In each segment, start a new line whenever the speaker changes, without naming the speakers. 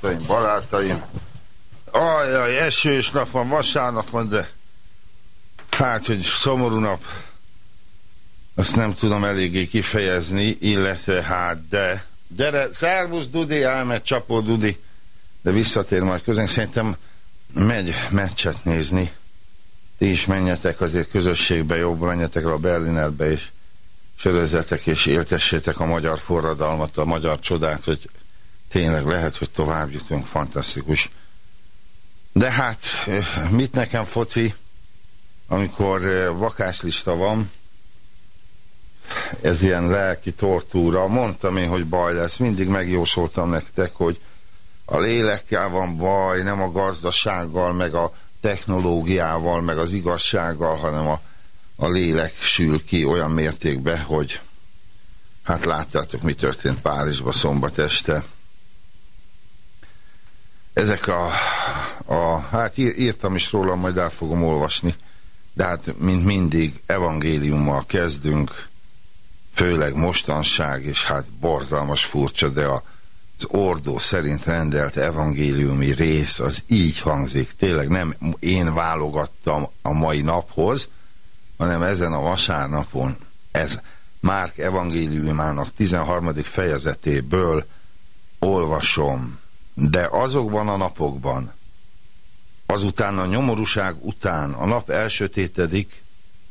barátaim, barátaim. Ajjaj, esős nap van, vasárnap van, de hát, hogy szomorú nap, azt nem tudom eléggé kifejezni, illetve hát, de gyere, szervusz Dudi, elmegy Csapó Dudi, de visszatér majd közénk, szerintem megy meccset nézni. Ti is menjetek azért közösségbe, jobb menjetek a Berlinerbe, és sörözzetek és éltessétek a magyar forradalmat, a magyar csodát, hogy tényleg lehet, hogy tovább jutunk, fantasztikus. De hát, mit nekem foci, amikor vakáslista van, ez ilyen lelki tortúra. Mondtam én, hogy baj lesz. Mindig megjósoltam nektek, hogy a lélekkel van baj, nem a gazdasággal, meg a technológiával, meg az igazsággal, hanem a, a lélek sül ki olyan mértékben, hogy hát látjátok, mi történt Párizsba szombat este. Ezek a, a hát ír- írtam is róla, majd el fogom olvasni, de hát mint mindig evangéliummal kezdünk, főleg mostanság, és hát borzalmas furcsa, de a, az ordó szerint rendelt evangéliumi rész az így hangzik. Tényleg nem én válogattam a mai naphoz, hanem ezen a vasárnapon ez Márk evangéliumának 13. fejezetéből olvasom, de azokban a napokban, azután a nyomorúság után a nap elsötétedik,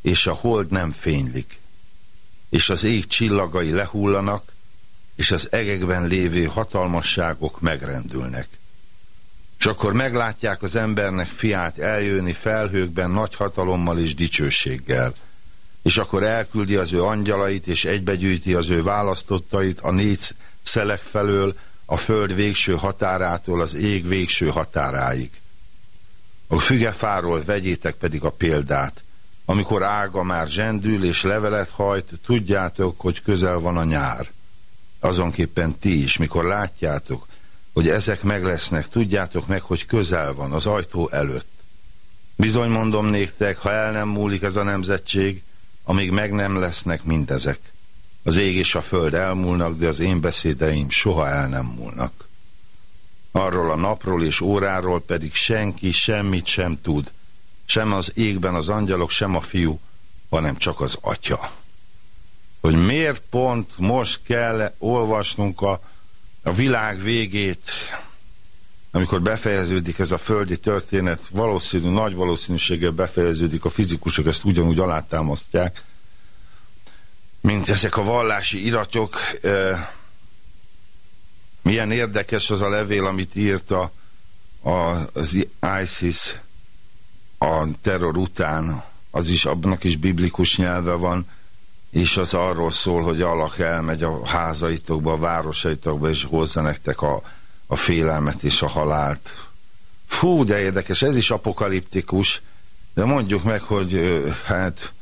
és a hold nem fénylik, és az ég csillagai lehullanak, és az egekben lévő hatalmasságok megrendülnek. És akkor meglátják az embernek fiát eljönni felhőkben nagy hatalommal és dicsőséggel. És akkor elküldi az ő angyalait, és egybegyűjti az ő választottait a négy szelek felől, a föld végső határától az ég végső határáig. A fügefáról vegyétek pedig a példát. Amikor ága már zsendül és levelet hajt, tudjátok, hogy közel van a nyár. Azonképpen ti is, mikor látjátok, hogy ezek meg lesznek, tudjátok meg, hogy közel van az ajtó előtt. Bizony mondom néktek, ha el nem múlik ez a nemzetség, amíg meg nem lesznek mindezek. Az ég és a föld elmúlnak, de az én beszédeim soha el nem múlnak. Arról a napról és óráról pedig senki semmit sem tud, sem az égben az angyalok, sem a fiú, hanem csak az atya. Hogy miért pont most kell olvasnunk a, a világ végét, amikor befejeződik ez a földi történet, valószínű, nagy valószínűséggel befejeződik, a fizikusok ezt ugyanúgy alátámasztják, mint ezek a vallási iratok. Milyen érdekes az a levél, amit írt a, a, az ISIS a terror után, az is, abnak is biblikus nyelve van, és az arról szól, hogy Allah elmegy a házaitokba, a városaitokba, és hozza nektek a, a félelmet és a halált. Fú, de érdekes, ez is apokaliptikus, de mondjuk meg, hogy hát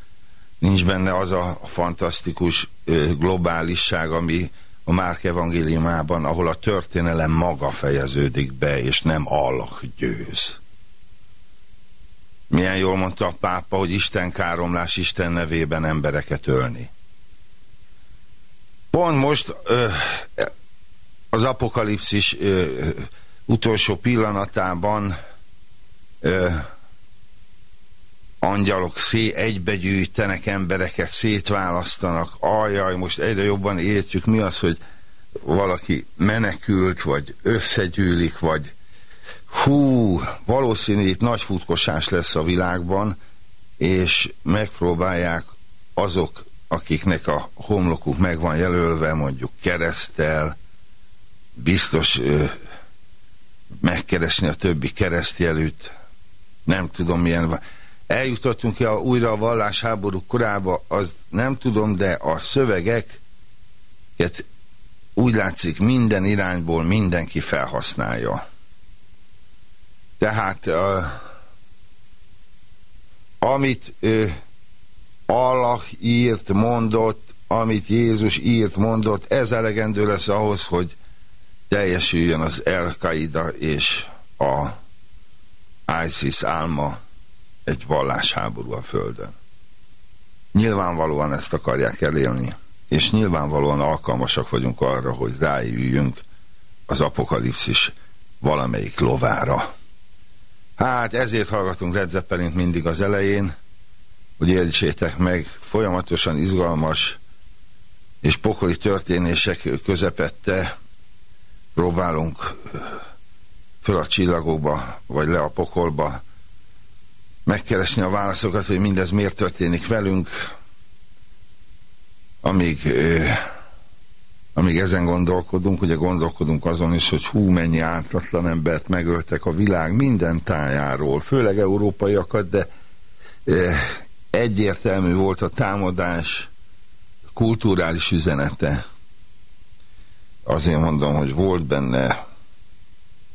nincs benne az a fantasztikus globálisság, ami a Márk evangéliumában, ahol a történelem maga fejeződik be, és nem Allah győz. Milyen jól mondta a pápa, hogy Isten káromlás Isten nevében embereket ölni. Pont most ö, az apokalipszis ö, utolsó pillanatában ö, angyalok szé egybegyűjtenek embereket, szétválasztanak. Ajaj, most egyre jobban értjük, mi az, hogy valaki menekült, vagy összegyűlik, vagy hú, valószínű itt nagy futkosás lesz a világban, és megpróbálják azok, akiknek a homlokuk meg van jelölve, mondjuk keresztel, biztos ö, megkeresni a többi keresztjelűt, nem tudom milyen eljutottunk -e újra a vallásháború korába, az nem tudom, de a szövegek úgy látszik minden irányból mindenki felhasználja. Tehát uh, amit uh, Allah írt, mondott, amit Jézus írt, mondott, ez elegendő lesz ahhoz, hogy teljesüljön az El-Qaida és a ISIS álma egy vallásháború a Földön. Nyilvánvalóan ezt akarják elélni, és nyilvánvalóan alkalmasak vagyunk arra, hogy rájüljünk az apokalipszis valamelyik lovára. Hát ezért hallgatunk Led Zeppelint mindig az elején, hogy értsétek meg, folyamatosan izgalmas és pokoli történések közepette próbálunk föl a csillagokba, vagy le a pokolba megkeresni a válaszokat, hogy mindez miért történik velünk, amíg, amíg ezen gondolkodunk, ugye gondolkodunk azon is, hogy hú, mennyi ártatlan embert megöltek a világ minden tájáról, főleg európaiakat, de egyértelmű volt a támadás kulturális üzenete. Azért mondom, hogy volt benne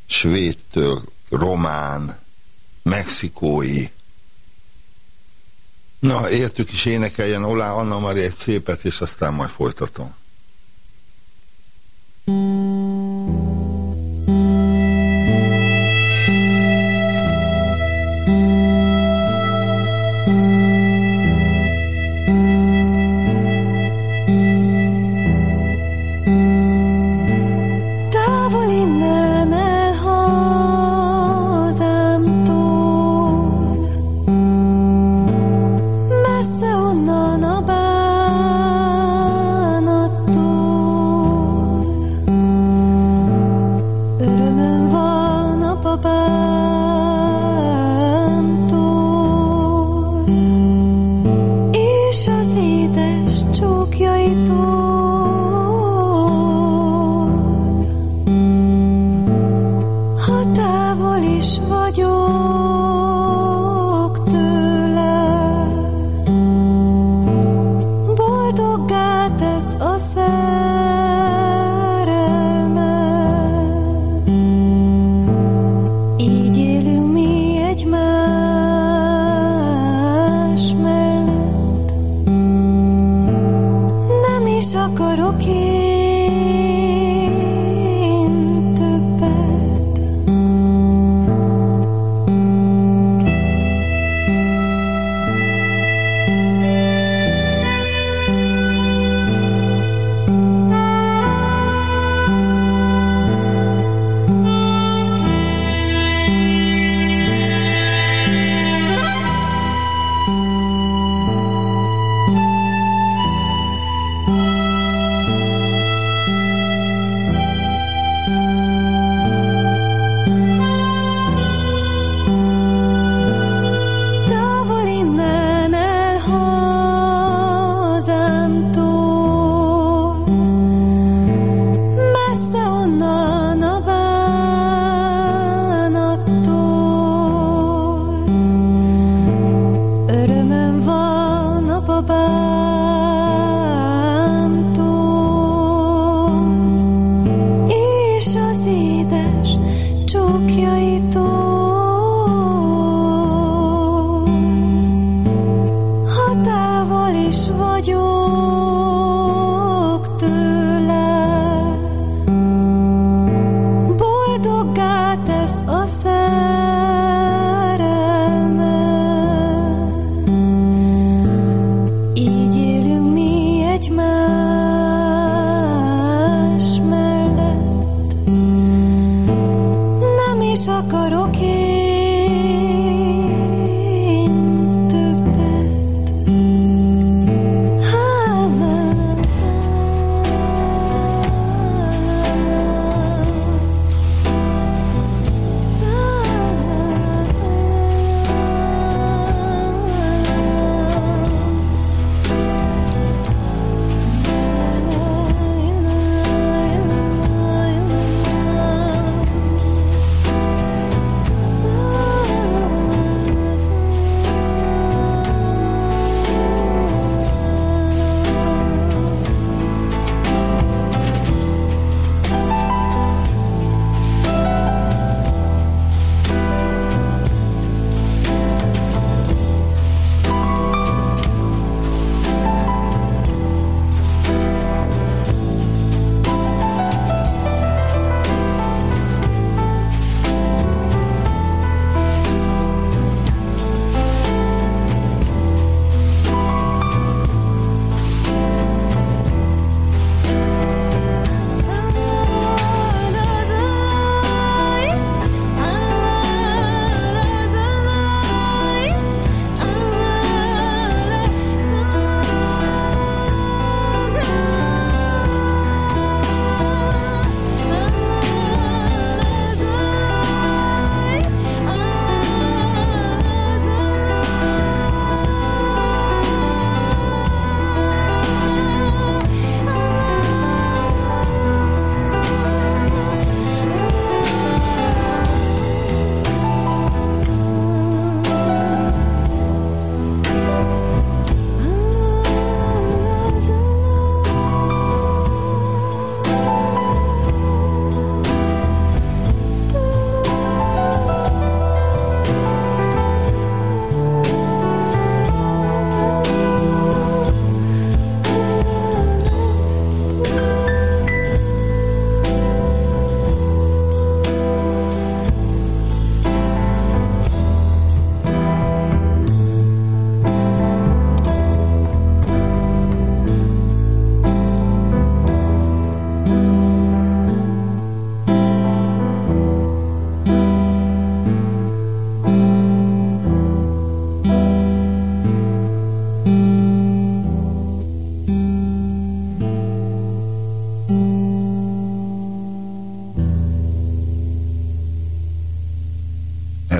svédtől, román, mexikói, Na, értük is énekeljen Olá Anna Maria egy szépet, és aztán majd folytatom.
akarok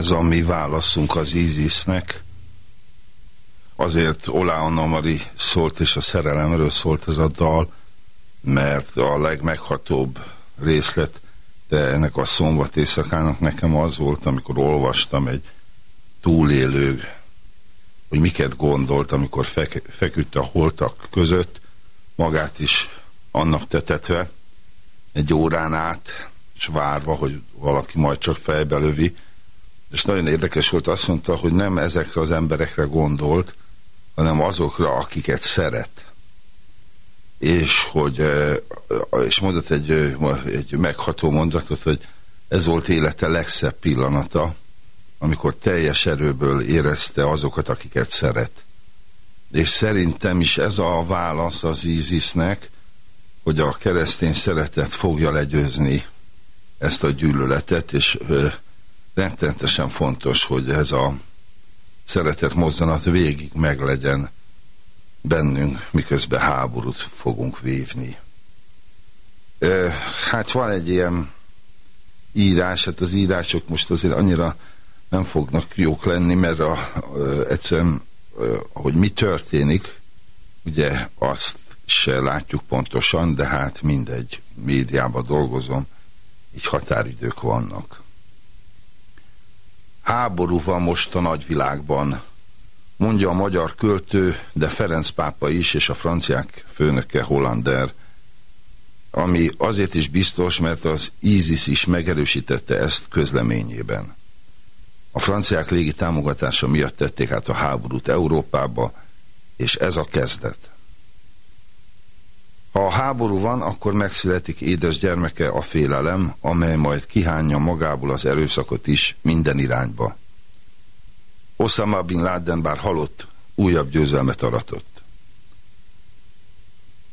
Ez a mi válaszunk az ISIS-nek. Azért Olá Anna Mari szólt, és a szerelemről szólt ez a dal, mert a legmeghatóbb részlet de ennek a szombat éjszakának nekem az volt, amikor olvastam egy túlélő, hogy miket gondolt, amikor fek, feküdt a holtak között, magát is annak tetetve, egy órán át, és várva, hogy valaki majd csak fejbe lövi, és nagyon érdekes volt, azt mondta, hogy nem ezekre az emberekre gondolt, hanem azokra, akiket szeret. és hogy és mondott egy, egy megható mondatot, hogy ez volt élete legszebb pillanata, amikor teljes erőből érezte azokat, akiket szeret. És szerintem is ez a válasz az ISIS-nek, hogy a keresztény szeretet fogja legyőzni ezt a gyűlöletet, és rettenetesen fontos, hogy ez a szeretet mozzanat végig meglegyen bennünk, miközben háborút fogunk vívni. Hát van egy ilyen írás, hát az írások most azért annyira nem fognak jók lenni, mert a, ö, egyszerűen, hogy mi történik, ugye azt se látjuk pontosan, de hát mindegy, médiában dolgozom, így határidők vannak. Háború van most a nagyvilágban, mondja a magyar költő, de Ferenc pápa is, és a franciák főnöke Hollander, ami azért is biztos, mert az ISIS is megerősítette ezt közleményében. A franciák légi támogatása miatt tették át a háborút Európába, és ez a kezdet. Ha a háború van, akkor megszületik édes gyermeke a félelem, amely majd kihányja magából az erőszakot is minden irányba. Osama Bin Laden bár halott, újabb győzelmet aratott.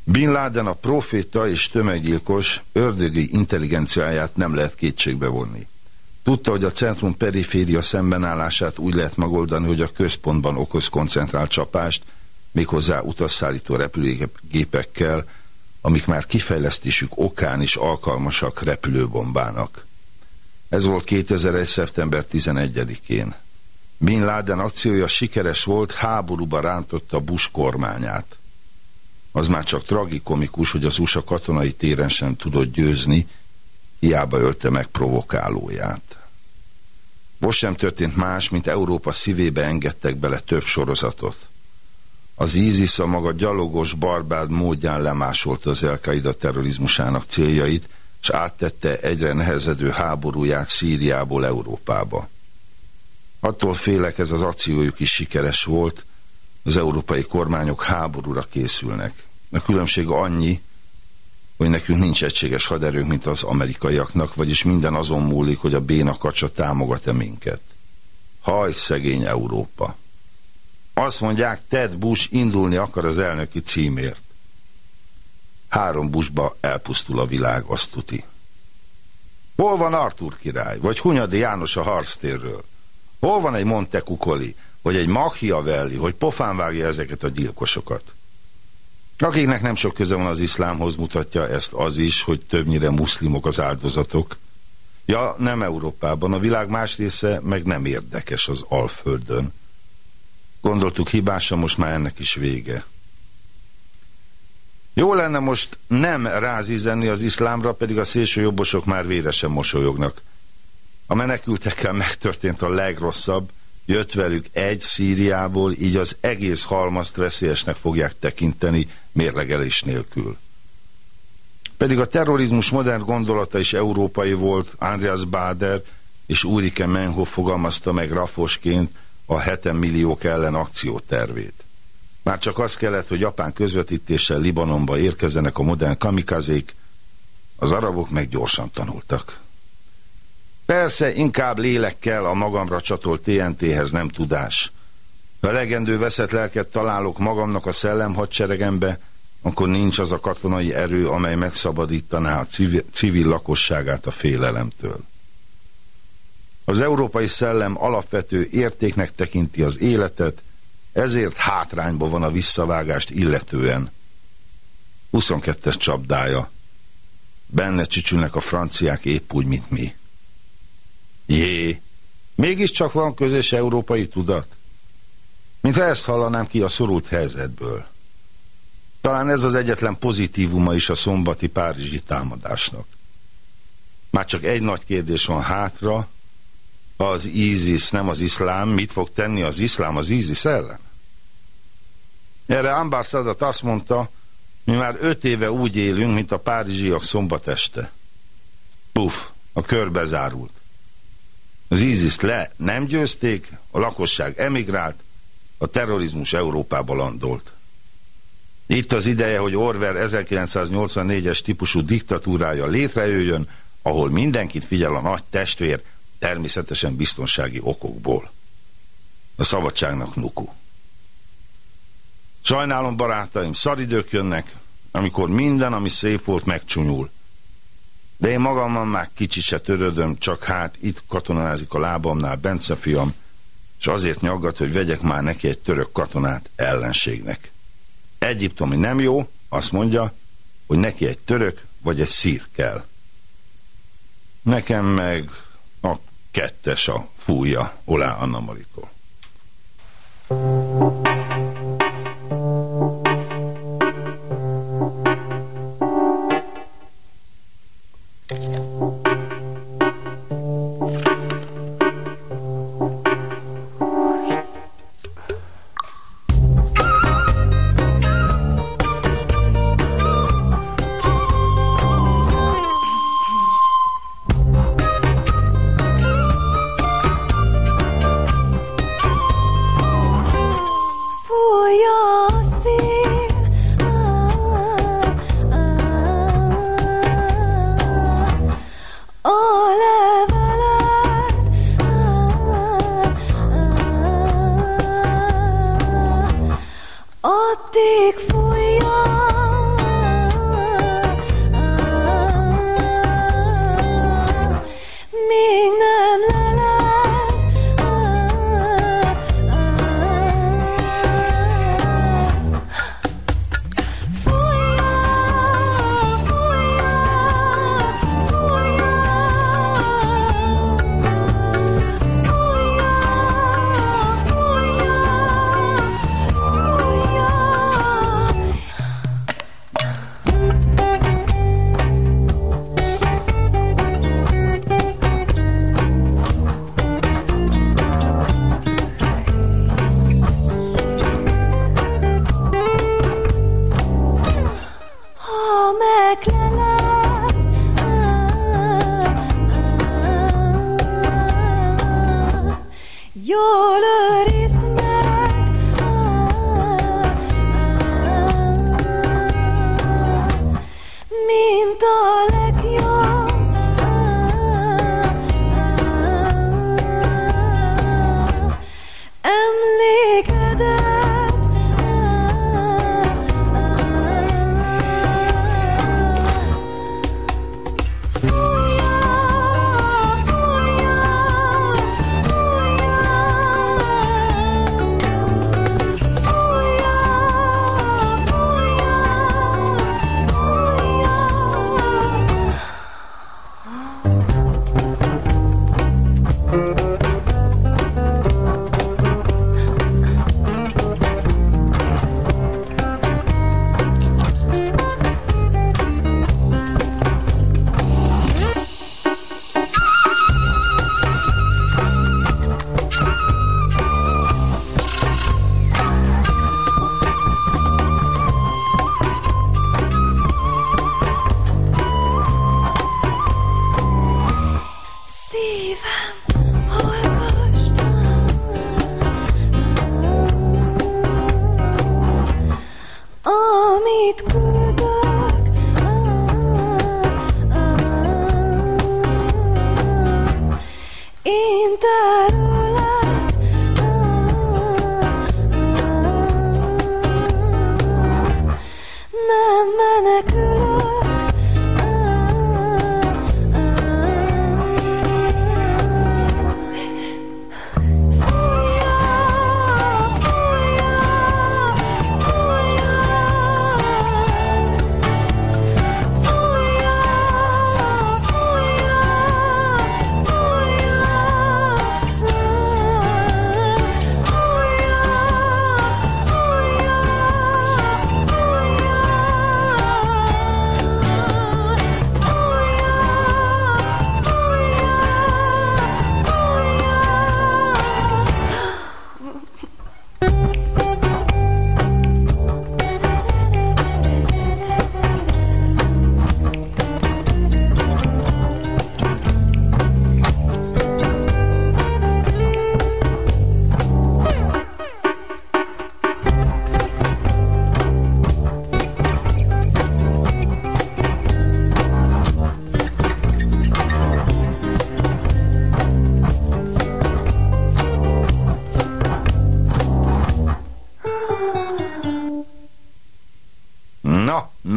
Bin Laden a proféta és tömeggyilkos ördögi intelligenciáját nem lehet kétségbe vonni. Tudta, hogy a centrum periféria szembenállását úgy lehet megoldani, hogy a központban okoz koncentrált csapást, méghozzá utasszállító repülőgépekkel, amik már kifejlesztésük okán is alkalmasak repülőbombának. Ez volt 2001. szeptember 11-én. Bin Laden akciója sikeres volt, háborúba rántotta Bush kormányát. Az már csak tragikomikus, hogy az USA katonai téren sem tudott győzni, hiába ölte meg provokálóját. Most sem történt más, mint Európa szívébe engedtek bele több sorozatot. Az ISIS a maga gyalogos, barbád módján lemásolta az Elkaida terrorizmusának céljait, és áttette egyre nehezedő háborúját Szíriából Európába. Attól félek ez az akciójuk is sikeres volt, az európai kormányok háborúra készülnek. A különbség annyi, hogy nekünk nincs egységes haderőnk, mint az amerikaiaknak, vagyis minden azon múlik, hogy a béna kacsa támogat-e minket. Haj, szegény Európa! Azt mondják, Ted Bush indulni akar az elnöki címért. Három Bushba elpusztul a világ, azt tuti. Hol van Artur király, vagy Hunyadi János a harctérről? Hol van egy Montecukoli, vagy egy Machiavelli, hogy pofán vágja ezeket a gyilkosokat? Akiknek nem sok köze van az iszlámhoz, mutatja ezt az is, hogy többnyire muszlimok az áldozatok. Ja, nem Európában, a világ más része meg nem érdekes az Alföldön. Gondoltuk hibása, most már ennek is vége. Jó lenne most nem rázízenni az iszlámra, pedig a szélső jobbosok már véresen mosolyognak. A menekültekkel megtörtént a legrosszabb, jött velük egy Szíriából, így az egész halmazt veszélyesnek fogják tekinteni mérlegelés nélkül. Pedig a terrorizmus modern gondolata is európai volt, Andreas Bader és Ulrike Menhoff fogalmazta meg rafosként a 7 milliók ellen akciótervét. Már csak az kellett, hogy Japán közvetítéssel Libanonba érkezzenek a modern kamikazék, az arabok meg gyorsan tanultak. Persze, inkább lélekkel a magamra csatolt TNT-hez nem tudás. Ha elegendő veszett lelket találok magamnak a szellem hadseregembe, akkor nincs az a katonai erő, amely megszabadítaná a civil, civil lakosságát a félelemtől. Az európai szellem alapvető értéknek tekinti az életet, ezért hátrányba van a visszavágást illetően. 22-es csapdája. Benne csücsülnek a franciák épp úgy, mint mi. Jé, mégiscsak van közös európai tudat? Mintha ezt hallanám ki a szorult helyzetből. Talán ez az egyetlen pozitívuma is a szombati párizsi támadásnak. Már csak egy nagy kérdés van hátra, az ISIS nem az iszlám, mit fog tenni az iszlám az ISIS ellen? Erre Ambar Sadat azt mondta, mi már öt éve úgy élünk, mint a párizsiak szombat este. Puff, a kör bezárult. Az ISIS le nem győzték, a lakosság emigrált, a terrorizmus Európába landolt. Itt az ideje, hogy Orwell 1984-es típusú diktatúrája létrejöjjön, ahol mindenkit figyel a nagy testvér, természetesen biztonsági okokból. A szabadságnak nuku. Sajnálom, barátaim, szaridők jönnek, amikor minden, ami szép volt, megcsúnyul. De én magammal már kicsit se törődöm, csak hát itt katonázik a lábamnál Bence fiam, és azért nyaggat, hogy vegyek már neki egy török katonát ellenségnek. Egyiptomi nem jó, azt mondja, hogy neki egy török vagy egy szír kell. Nekem meg a kettes a fújja Olá Anna Maritól.
Fújj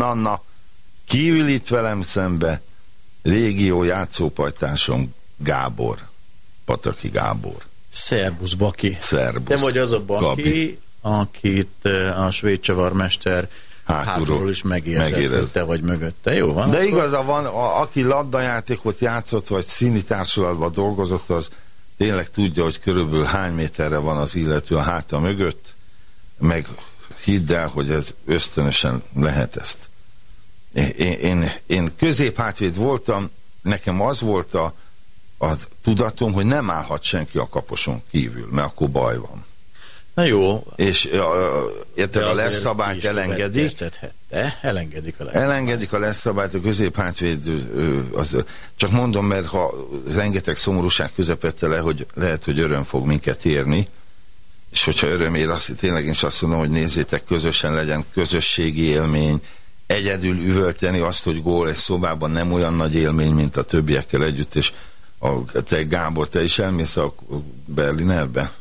Na, na, na. Kívül itt velem szembe régió játszópajtásom Gábor. Pataki Gábor.
Szerbusz, Baki.
Szerbusz.
Te vagy az a Baki,
Gabi.
akit eh, a svéd csavarmester
Hátulról
hátulról is megérzett,
megérez.
hogy te vagy mögötte. Jó van?
De
akkor-
igaza van, a, aki labdajátékot játszott, vagy színi társulatban dolgozott, az tényleg tudja, hogy körülbelül hány méterre van az illető a háta mögött, meg hidd el, hogy ez ösztönösen lehet ezt. Én, én, én középhátvéd voltam, nekem az volt a, az tudatom, hogy nem állhat senki a kaposon kívül, mert akkor baj van.
Na jó,
És érted, a leszabályt
is
elengedik,
a leszabályt.
Elengedik a leszabályt, a középhátvéd, az, csak mondom, mert ha rengeteg szomorúság közepette le, hogy lehet, hogy öröm fog minket érni, és hogyha öröm ér, azt tényleg én is azt mondom, hogy nézzétek, közösen legyen közösségi élmény, egyedül üvölteni azt, hogy gól egy szobában nem olyan nagy élmény, mint a többiekkel együtt, és a, te Gábor, te is elmész a Berlinerbe?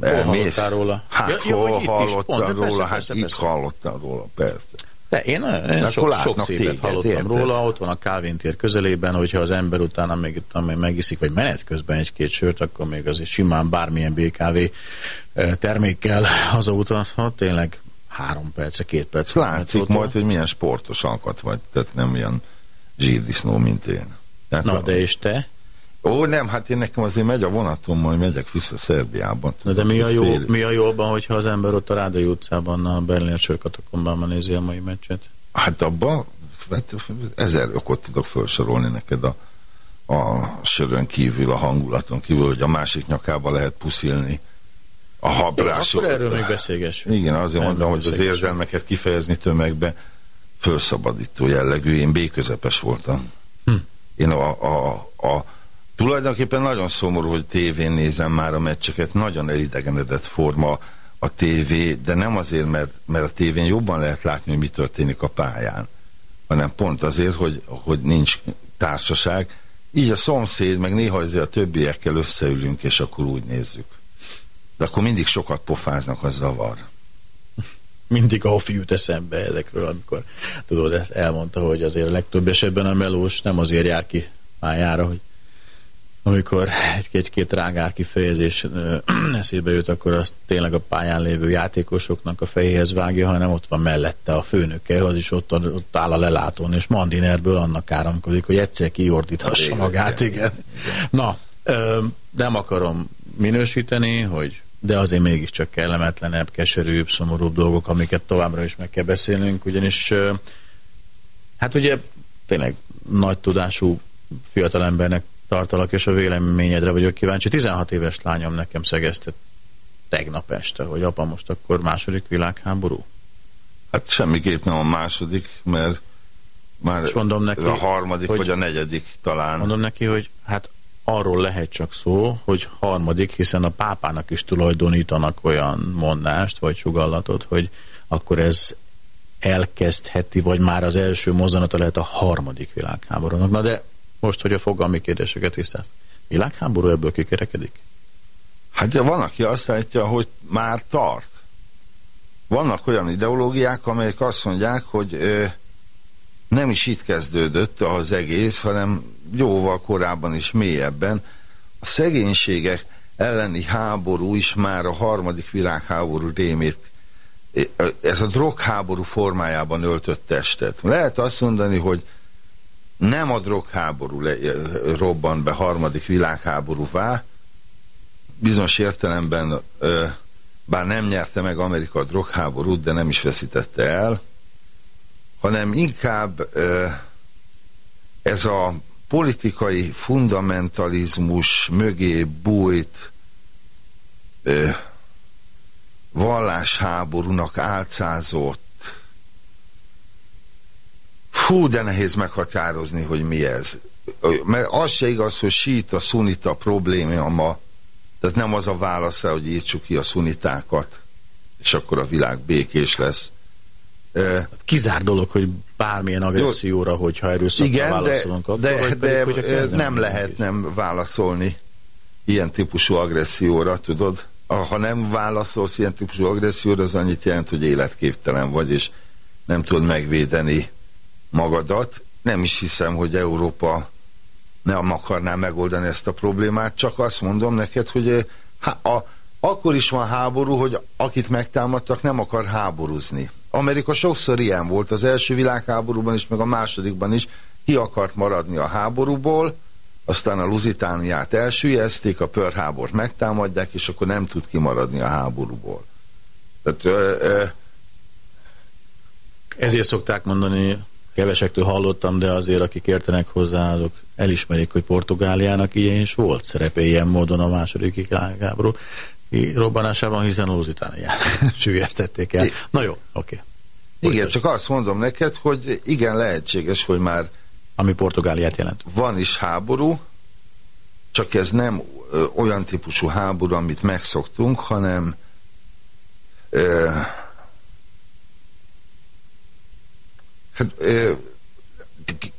Hol hallottál róla?
Hát
Ja,
hol
hogy itt is,
hallottam
pont, de
róla?
persze,
hát
persze,
itt
persze.
hallottam róla, persze.
De én, én
akkor
sok,
látnak
sok szépet
téged,
hallottam
érted?
róla, ott van a Calvin tér közelében, hogyha az ember utána még én, megiszik, vagy menet közben egy-két sört, akkor még azért simán bármilyen BKV eh, termékkel hazautazhat, tényleg három percre, két perc.
Látszik majd, hogy milyen sportos alkat vagy, tehát nem ilyen zsírdisznó, mint én. Tehát
Na,
a-
de és te?
Ó, nem, hát én nekem azért megy a vonatom, majd megyek vissza Szerbiában.
Na, de mi a, jó,
Fél-
mi a jó abban, hogyha az ember ott a Rádai utcában, a Berliner sörkatakombában nézi a mai meccset?
Hát abban hát ezer okot tudok felsorolni neked a, a sörön kívül, a hangulaton kívül, hogy a másik nyakába lehet puszilni. A habrások.
akkor erről még beszélgessünk.
Igen, azért
Erről
mondom, hogy az érzelmeket kifejezni tömegbe fölszabadító jellegű. Én B-közepes voltam.
Hm.
Én a, a, a tulajdonképpen nagyon szomorú, hogy tévén nézem már a meccseket, nagyon elidegenedett forma a tévé, de nem azért, mert, mert a tévén jobban lehet látni, hogy mi történik a pályán, hanem pont azért, hogy, hogy nincs társaság. Így a szomszéd, meg néha azért a többiekkel összeülünk, és akkor úgy nézzük. De akkor mindig sokat pofáznak, az zavar.
mindig a Hofi jut eszembe ezekről, amikor tudod, ezt elmondta, hogy azért a legtöbb esetben a melós nem azért jár ki pályára, hogy amikor egy- egy-két rágár kifejezés eszébe jut, akkor azt tényleg a pályán lévő játékosoknak a fejéhez vágja, hanem ott van mellette a főnöke, az is ott, ott áll a lelátón, és mandinerből annak áramkodik, hogy egyszer kiordíthassa
Igen,
magát,
igen,
igen. Na, ö, nem akarom minősíteni, hogy de azért mégiscsak kellemetlenebb, keserűbb, szomorúbb dolgok, amiket továbbra is meg kell beszélnünk, ugyanis hát ugye tényleg nagy tudású fiatalembernek tartalak, és a véleményedre vagyok kíváncsi. 16 éves lányom nekem szegezte tegnap este, hogy apa most akkor második világháború.
Hát semmiképp nem a második, mert már
És mondom neki,
ez a harmadik,
hogy-
vagy a negyedik talán.
Mondom neki, hogy hát arról lehet csak szó, hogy harmadik, hiszen a pápának is tulajdonítanak olyan mondást, vagy sugallatot, hogy akkor ez elkezdheti, vagy már az első mozzanata lehet a harmadik világháborúnak. Na de most, hogy a fogalmi kérdéseket tisztáz. Világháború ebből kikerekedik?
Hát de van, aki azt állítja, hogy már tart. Vannak olyan ideológiák, amelyek azt mondják, hogy ö, nem is itt kezdődött az egész, hanem jóval korábban is mélyebben. A szegénységek elleni háború is már a harmadik világháború rémét ez a drogháború formájában öltött testet. Lehet azt mondani, hogy nem a drogháború robban be harmadik világháborúvá, bizonyos értelemben bár nem nyerte meg Amerika a drogháborút, de nem is veszítette el, hanem inkább ez a politikai fundamentalizmus mögé bújt vallásháborúnak álcázott fú, de nehéz meghatározni, hogy mi ez. Mert az se igaz, hogy síta, szunita probléma ma, tehát nem az a válasz hogy írtsuk ki a szunitákat, és akkor a világ békés lesz. Ö,
Kizár dolog, hogy bármilyen agresszióra, hogyha erőszakra
igen, de,
válaszolunk, akkor,
de, de
pedig,
ö,
kezdem
nem lehet nem válaszolni ilyen típusú agresszióra, tudod? Ha nem válaszolsz ilyen típusú agresszióra, az annyit jelent, hogy életképtelen vagy, és nem tudod megvédeni magadat. Nem is hiszem, hogy Európa nem akarná megoldani ezt a problémát, csak azt mondom neked, hogy há- a, akkor is van háború, hogy akit megtámadtak, nem akar háborúzni. Amerika sokszor ilyen volt, az első világháborúban is, meg a másodikban is, ki akart maradni a háborúból, aztán a Lusitániát elsüllyezték, a Pearl Harbort megtámadják, és akkor nem tud kimaradni a háborúból. Tehát, ö, ö,
Ezért szokták mondani, kevesektől hallottam, de azért akik értenek hozzá, azok elismerik, hogy Portugáliának ilyen is volt szerepe ilyen módon a második világháború robbanásában, hiszen a Lusitániát sülyeztették el. Na jó, oké.
igen, csak azt mondom neked, hogy igen, lehetséges, hogy már
Ami Portugáliát jelent.
van is háború, csak ez nem ö, olyan típusú háború, amit megszoktunk, hanem ö, hát, ö,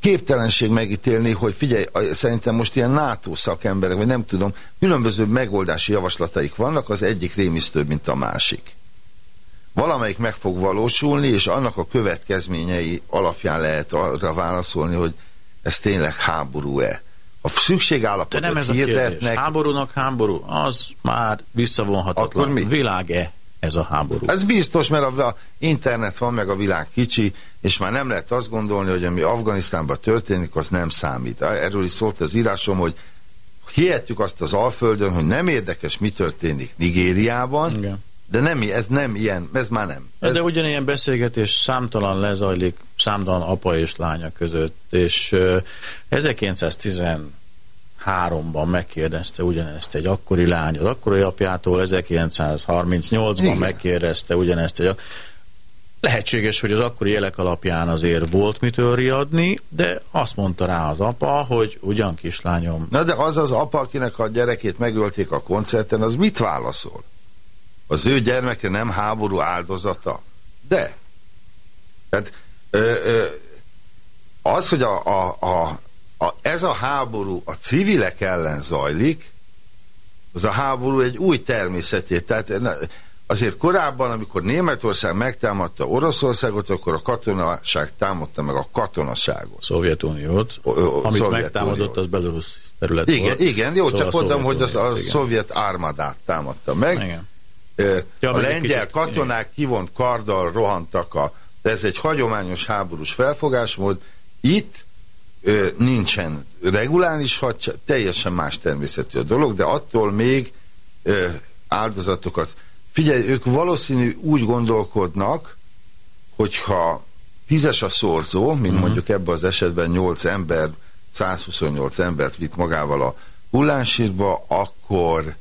képtelenség megítélni, hogy figyelj, szerintem most ilyen NATO szakemberek, vagy nem tudom, különböző megoldási javaslataik vannak, az egyik rémisztőbb, mint a másik. Valamelyik meg fog valósulni, és annak a következményei alapján lehet arra válaszolni, hogy ez tényleg háború-e. A
De
szükségállapotot
nem ez a kérdés.
hirdetnek,
Háborúnak háború, az már visszavonhatatlan.
Akkor mi?
Világ-e ez a háború.
Ez biztos, mert a, a internet van, meg a világ kicsi, és már nem lehet azt gondolni, hogy ami Afganisztánban történik, az nem számít. Erről is szólt az írásom, hogy hihetjük azt az Alföldön, hogy nem érdekes, mi történik Nigériában,
Igen.
de nem, ez nem ilyen, ez már nem. Ez...
De ugyanilyen beszélgetés számtalan lezajlik, számtalan apa és lánya között, és euh, 1910 1933-ban megkérdezte ugyanezt egy akkori lány, az akkori apjától 1938-ban megkérdezte ugyanezt egy Lehetséges, hogy az akkori jelek alapján azért volt mitől riadni, de azt mondta rá az apa, hogy ugyan kislányom...
Na de az az apa, akinek a gyerekét megölték a koncerten, az mit válaszol? Az ő gyermeke nem háború áldozata? De. Tehát ö, ö, az, hogy a, a, a a, ez a háború a civilek ellen zajlik, az a háború egy új természetét. Tehát azért korábban, amikor Németország megtámadta Oroszországot, akkor a katonaság támadta meg a katonaságot.
Szovjetuniót, amit
Szovjetuniót.
megtámadott, az Belarus terület
Igen,
volt.
igen, jó,
Szóval
csak mondom, hogy az, a
igen.
szovjet armádát támadta meg.
Igen. Ja,
a lengyel
kicsit,
katonák kivont karddal rohantak a... De ez egy hagyományos háborús felfogásmód. Itt nincsen reguláris hadsereg, teljesen más természetű a dolog, de attól még áldozatokat... Figyelj, ők valószínű úgy gondolkodnak, hogyha tízes a szorzó, mint
Mhm.
uh-huh. mondjuk ebben az esetben 8 ember, 128 embert vitt magával a hullánsírba, akkor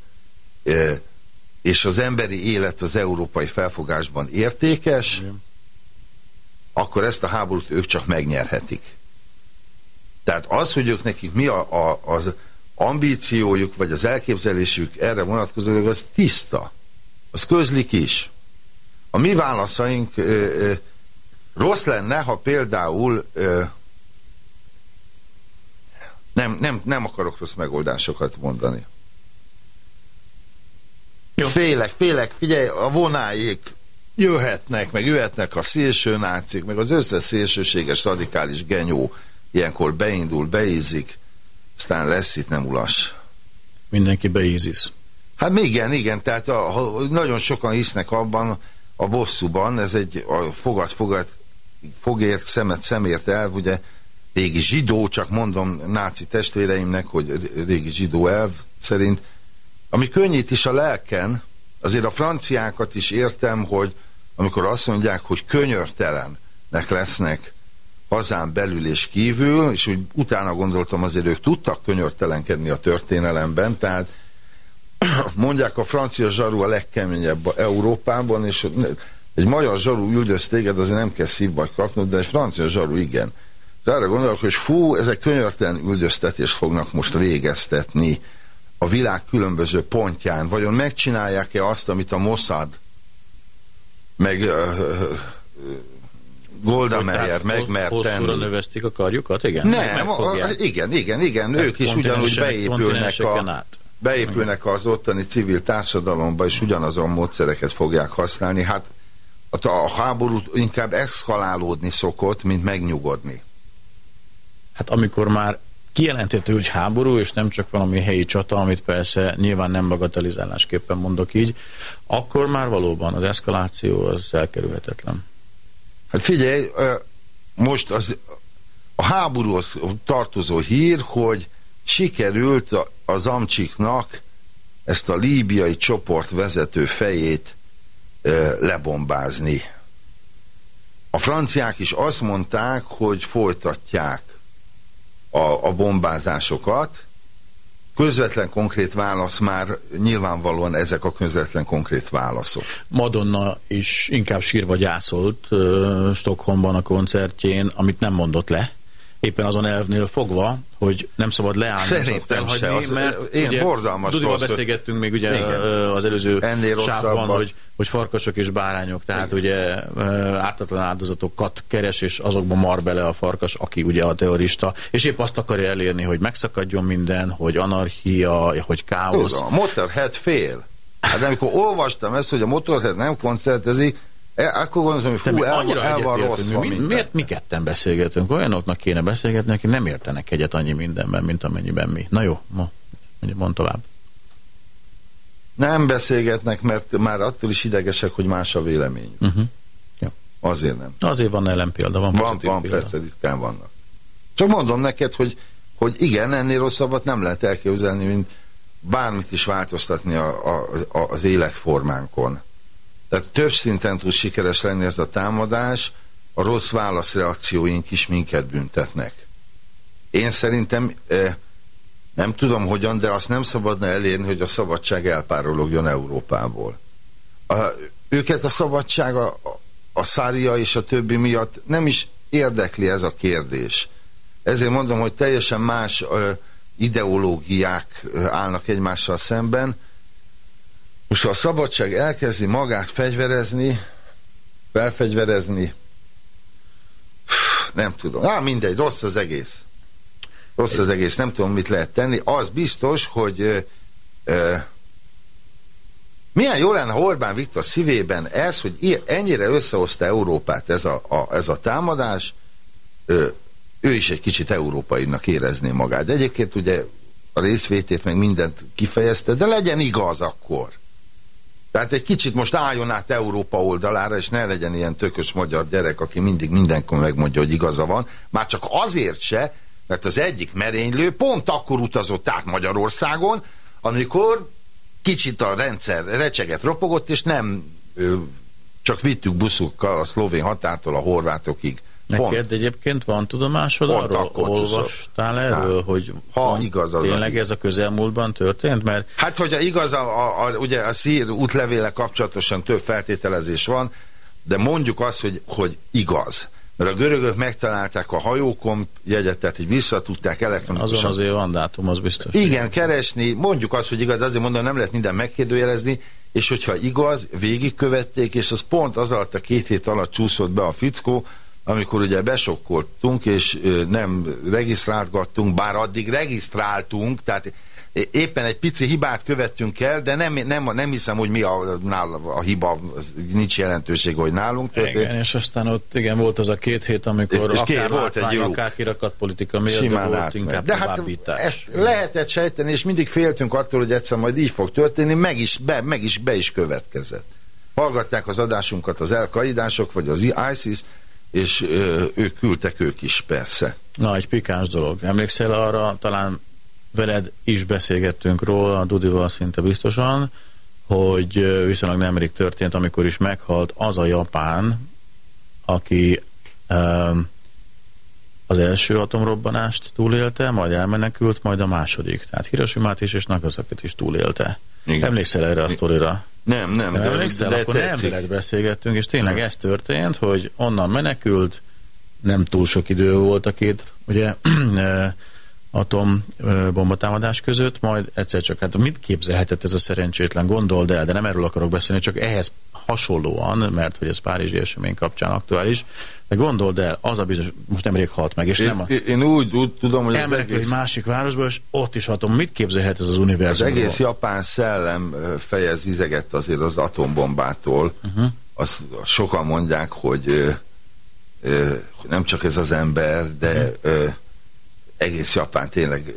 és az emberi élet az európai felfogásban értékes,
Igen.
akkor ezt a háborút ők csak megnyerhetik. Tehát az, hogy ők nekik mi a, a, az ambíciójuk, vagy az elképzelésük erre vonatkozólag, az tiszta. Az közlik is. A mi válaszaink ö, ö, rossz lenne, ha például ö, nem, nem, nem akarok rossz megoldásokat mondani.
Jó.
Félek, félek, figyelj, a vonáék jöhetnek, meg jöhetnek a szélső nácik, meg az összes szélsőséges radikális genyó ilyenkor beindul, beízik, aztán lesz itt nem ulas.
Mindenki beízisz.
Hát igen, igen, tehát a, ha, nagyon sokan hisznek abban, a bosszúban, ez egy a fogad, fogad, fogért, szemet, szemért elv, ugye régi zsidó, csak mondom náci testvéreimnek, hogy régi zsidó elv szerint, ami könnyít is a lelken, azért a franciákat is értem, hogy amikor azt mondják, hogy könyörtelennek lesznek hazán belül és kívül, és úgy utána gondoltam, azért ők tudtak könyörtelenkedni a történelemben, tehát mondják a francia zsaru a legkeményebb Európában, és egy magyar zsaru üldöz téged, azért nem kell szívbajt kapnod, de egy francia zsaru igen. De arra gondolok, hogy fú, ezek könyörtelen üldöztetést fognak most végeztetni a világ különböző pontján. Vajon megcsinálják-e azt, amit a Mossad, meg uh, uh, Golda
Hogy
Meir
tehát
megmert
Hosszúra növesztik a karjukat, igen?
Nem,
Meg
a, igen, igen, igen, ők is ugyanúgy beépülnek a,
át.
beépülnek az ottani civil társadalomba, és ugyanazon módszereket fogják használni. Hát a, a háború inkább eszkalálódni szokott, mint megnyugodni.
Hát amikor már kijelenthető, hogy háború, és nem csak valami helyi csata, amit persze nyilván nem bagatelizálásképpen mondok így, akkor már valóban az eszkaláció az elkerülhetetlen.
Hát figyelj, most az, a háborúhoz tartozó hír, hogy sikerült az amcsiknak ezt a líbiai csoport vezető fejét lebombázni. A franciák is azt mondták, hogy folytatják a, a bombázásokat. Közvetlen konkrét válasz már nyilvánvalóan ezek a közvetlen konkrét válaszok.
Madonna is inkább sírva gyászolt uh, Stockholmban a koncertjén, amit nem mondott le. Éppen azon elvnél fogva, hogy nem szabad leállni,
Szerintem se, az-
mert
én
ugye
borzalmas
Dudival
rossz-
beszélgettünk még ugye
Igen.
az előző sávban, hogy, hogy farkasok és bárányok, tehát ugye ö, ártatlan áldozatokat keres, és azokban mar bele a farkas, aki ugye a teorista, és épp azt akarja elérni, hogy megszakadjon minden, hogy anarchia, hogy káosz.
Tudom, a Motorhead fél. Hát amikor olvastam ezt, hogy a Motorhead nem koncertezik, e, akkor gondoltam, hogy fú,
mi
el, el van rosszva
mi,
minden.
miért mi ketten beszélgetünk? Olyanoknak kéne beszélgetni, akik nem értenek egyet annyi mindenben, mint amennyiben mi. Na jó, ma, mond tovább.
Nem beszélgetnek, mert már attól is idegesek, hogy más a véleményük.
Uh-huh.
Azért nem.
Azért van ellenpélda, van
Van, van,
példa.
persze, ritkán vannak. Csak mondom neked, hogy, hogy igen, ennél rosszabbat nem lehet elképzelni, mint bármit is változtatni a, a, a, az életformánkon. Tehát több szinten tud sikeres lenni ez a támadás, a rossz válaszreakcióink is minket büntetnek. Én szerintem nem tudom hogyan, de azt nem szabadna elérni, hogy a szabadság elpárologjon Európából. A, őket a szabadság a, a- a szária és a többi miatt nem is érdekli ez a kérdés. Ezért mondom, hogy teljesen más ideológiák állnak egymással szemben. Most ha a szabadság elkezdi magát fegyverezni, felfegyverezni, nem tudom. Á, mindegy, rossz az egész. Rossz az egész, nem tudom, mit lehet tenni. Az biztos, hogy ö, ö, milyen jó lenne, ha Orbán Viktor szívében ez, hogy ilyen- ennyire összehozta Európát ez a, a, ez a támadás, ö, ő is egy kicsit európainak érezné magát. Egyébként ugye a részvétét meg mindent kifejezte, de legyen igaz akkor. Tehát egy kicsit most álljon át Európa oldalára, és ne legyen ilyen tökös magyar gyerek, aki mindig mindenkor megmondja, hogy igaza van. Már csak azért se, mert az egyik merénylő pont akkor utazott át Magyarországon, amikor kicsit a rendszer recseget ropogott, és nem csak vittük buszokkal a szlovén határtól a horvátokig. Pont.
Neked egyébként van tudomásod
Pont
arról? Olvastál erről,
Hát,
hogy
ha igaz az,
tényleg
ami-
ez a közelmúltban történt? Mert
Hát, hogyha igaz, a, a, a, ugye a szír útlevéle kapcsolatosan több feltételezés van, de mondjuk azt, hogy, hogy igaz. Mert a görögök megtalálták a hajókon jegyet, tehát hogy vissza tudták elektronikusan.
azon azért van dátum, az biztos.
Igen, keresni, mondjuk azt, hogy igaz, azért mondom, nem lehet minden megkérdőjelezni, és hogyha igaz, végigkövették, és az pont az alatt a két hét alatt csúszott be a fickó, amikor ugye besokkoltunk, és nem regisztrálgattunk, bár addig regisztráltunk, tehát éppen egy pici hibát követtünk el, de nem, nem, nem hiszem, hogy mi a, nála, a hiba, nincs jelentőség, hogy nálunk történt.
Igen, és aztán ott igen, volt az a két hét, amikor
És
akár
két- volt egy
látvány,
lyuk.
akár kirakat politika miatt,
Simán
volt
átmegy.
inkább
De hát ezt lehetett sejteni, és mindig féltünk attól, hogy egyszer majd így fog történni, meg is, be, meg is, be is következett. Hallgatták az adásunkat az elkaidások, vagy az ISIS, és ö, ők küldtek ők is, persze.
Na, egy pikáns dolog. Emlékszel arra, talán veled is beszélgettünk róla, a Dudival szinte biztosan, hogy ö, viszonylag nemrég történt, amikor is meghalt az a japán, aki um, az első atomrobbanást túlélte, majd elmenekült, majd a második. Tehát Hiroshima-t is és Nagasakit is túlélte.
Igen.
Emlékszel erre a sztorira?
Nem, nem,
Nem
de,
emlékszel?
de
Akkor nem
tetszik.
veled beszélgettünk, és tényleg ez történt, hogy onnan menekült, nem túl sok idő volt a két, ugye, atom ö, bombatámadás között, majd egyszer csak, hát mit képzelhetett ez a szerencsétlen, gondold el, de nem erről akarok beszélni, csak ehhez hasonlóan, mert hogy ez Párizsi esemény kapcsán aktuális, de gondold el, az a bizonyos, most nemrég halt meg, és
Én,
nem a,
én- úgy, úgy tudom, hogy az
elmenekül
egész,
egy másik városba, és ott is atom, mit képzelhet ez az
az
univerzum?
egész japán szellem fejez izegett azért az atombombától. Uh-huh. azt sokan mondják, hogy ö, ö, nem csak ez az ember, de ö, egész Japán tényleg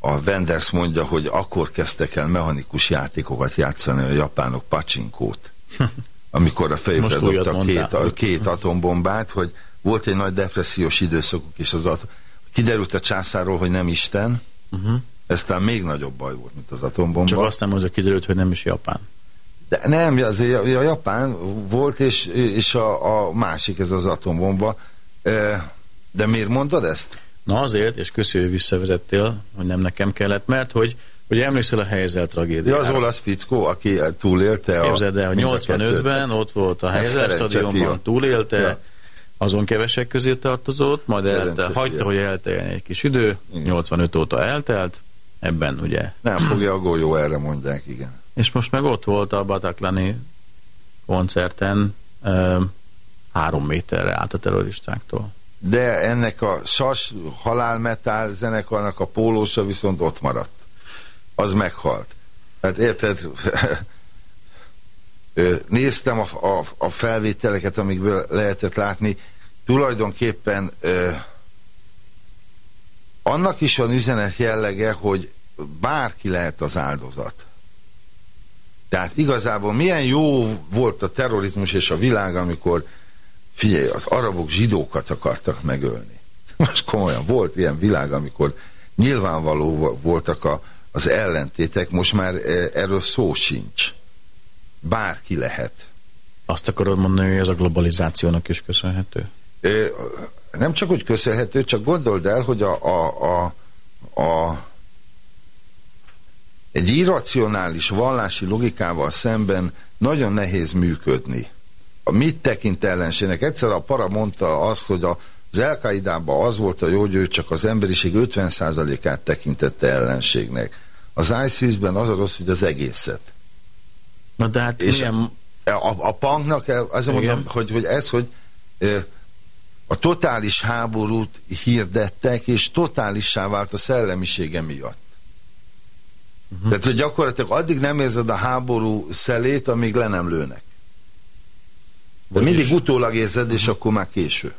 a Wenders mondja, hogy akkor kezdtek el mechanikus játékokat játszani a japánok pacsinkót. Amikor a fejükre dobtak két, a, két atombombát, hogy volt egy nagy depressziós időszakuk, és az atom, kiderült a császáról, hogy nem Isten, uh-huh. ez talán még nagyobb baj volt, mint az atombomba.
Csak azt nem mondja, kiderült, hogy nem is Japán.
De nem, azért a, Japán volt, és, és a, a másik, ez az atombomba. De miért mondod ezt?
Na azért, és köszi, hogy visszavezettél, hogy nem nekem kellett, mert hogy, hogy emlékszel a helyzel
De
tragédiára.
az olasz fickó, aki túlélte a...
Képzeld el, hogy
mind a
85-ben
kettőt.
ott volt a helyzel
szerencse
stadionban, túlélte,
Ja.
azon kevesek közé tartozott, majd elte, hagyta,
fia.
hogy elteljen egy kis idő,
Igen.
85 óta eltelt, ebben ugye.
Nem fogja a golyó, erre mondják, igen.
És most meg ott volt a Bataklani koncerten, ö, három méterre állt a terroristáktól.
De ennek a sas halálmetál zenekarnak a pólósa viszont ott maradt. Az meghalt. Hát érted? Néztem a, a, a felvételeket, amikből lehetett látni. Tulajdonképpen ö, annak is van üzenet jellege, hogy bárki lehet az áldozat. Tehát igazából milyen jó volt a terrorizmus és a világ, amikor figyelj, az arabok zsidókat akartak megölni. Most komolyan volt ilyen világ, amikor nyilvánvaló vo- voltak a, az ellentétek, most már e, erről szó sincs. Bárki lehet.
Azt akarod mondani, hogy ez a globalizációnak is köszönhető?
Ö, Nem csak úgy köszönhető, csak gondold el, hogy a, a, a, a egy irracionális vallási logikával szemben nagyon nehéz működni. A mit tekint ellenségnek? Egyszer a para mondta azt, hogy a, az al az volt a jó, hogy ő csak az emberiség 50%-át tekintette ellenségnek. Az ISIS-ben az a rossz, hogy az egészet.
Na de hát
És
milyen...
A, a punknak, azért
Igen.
mondom, hogy, hogy ez, hogy a totális háborút hirdettek, és totálissá vált a szellemisége miatt. Uh-huh. Tehát, hogy gyakorlatilag addig nem érzed a háború szelét, amíg le nem lőnek. De
Vagyis-
mindig utólag érzed, és akkor már késő.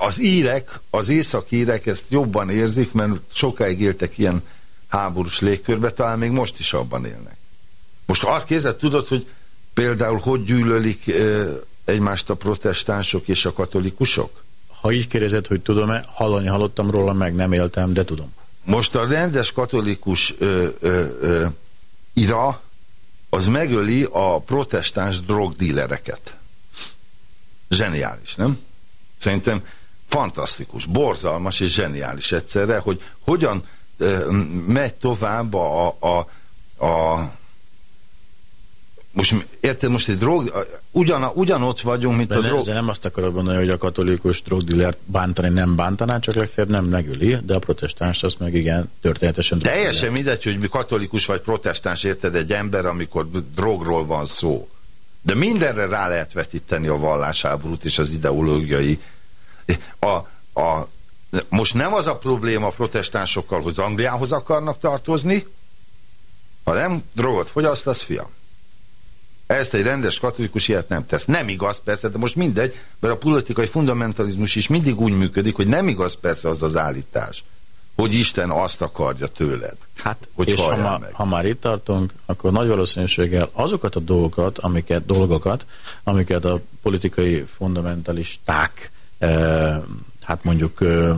Az írek, az északírek ezt jobban érzik, mert sokáig éltek ilyen háborús légkörbe, talán még most is abban élnek. Most azt kézzel tudod, hogy például hogy gyűlölik egymást a protestánsok és a katolikusok?
Ha így kérdezed, hogy tudom-e, hallani hallottam róla, meg nem éltem, de tudom.
Most a rendes katolikus ö, ö, ö, ira az megöli a protestáns drogdílereket. Zseniális, nem? Szerintem fantasztikus, borzalmas és zseniális egyszerre, hogy hogyan ö, megy tovább a, a, a most érted, most egy drog, ugyan, ugyanott vagyunk, mint
De
a
ne,
drog...
nem azt akarod mondani, hogy a katolikus drogdillert bántani nem bántaná, csak legfeljebb nem megöli, de a protestáns azt meg igen, történetesen
Teljesen mindegy, hogy mi katolikus vagy protestáns érted egy ember, amikor drogról van szó. De mindenre rá lehet vetíteni a vallásháborút és az ideológiai. A, a, most nem az a probléma a protestánsokkal, hogy Angliához akarnak tartozni, hanem drogot fogyasztasz, fiam. Ezt egy rendes katolikus ilyet nem tesz. Nem igaz persze, de most mindegy, mert a politikai fundamentalizmus is mindig úgy működik, hogy nem igaz persze az az állítás, hogy Isten azt akarja tőled.
Hát,
Hogy
és ha, ma,
meg.
ha már itt tartunk, akkor nagy valószínűséggel azokat a dolgokat, amiket, dolgokat, amiket a politikai fundamentalisták eh, hát mondjuk eh,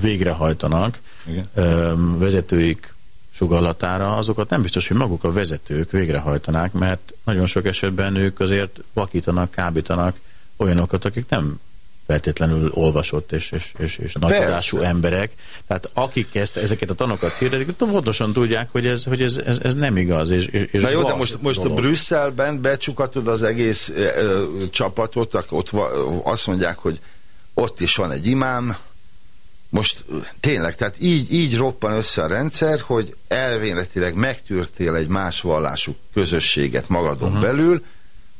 végrehajtanak
Igen.
eh, vezetőik sugallatára, azokat nem biztos, hogy maguk a vezetők végrehajtanák, mert nagyon sok esetben ők azért vakítanak, kábítanak olyanokat, akik nem feltétlenül olvasott és, és, és, és nagy
Persze.
tudású emberek. Tehát akik ezt, ezeket a tanokat hirdetik, pontosan tudják, hogy ez, hogy ez, ez, ez nem igaz. És, és
Na jó, de most, most
dolog.
Brüsszelben becsukatod az egész ö, ö, csapatot, ott va, azt mondják, hogy ott is van egy imám, most tényleg, tehát így, így roppan össze a rendszer, hogy elvéletileg megtűrtél egy más vallású közösséget magadon uh-huh. belül,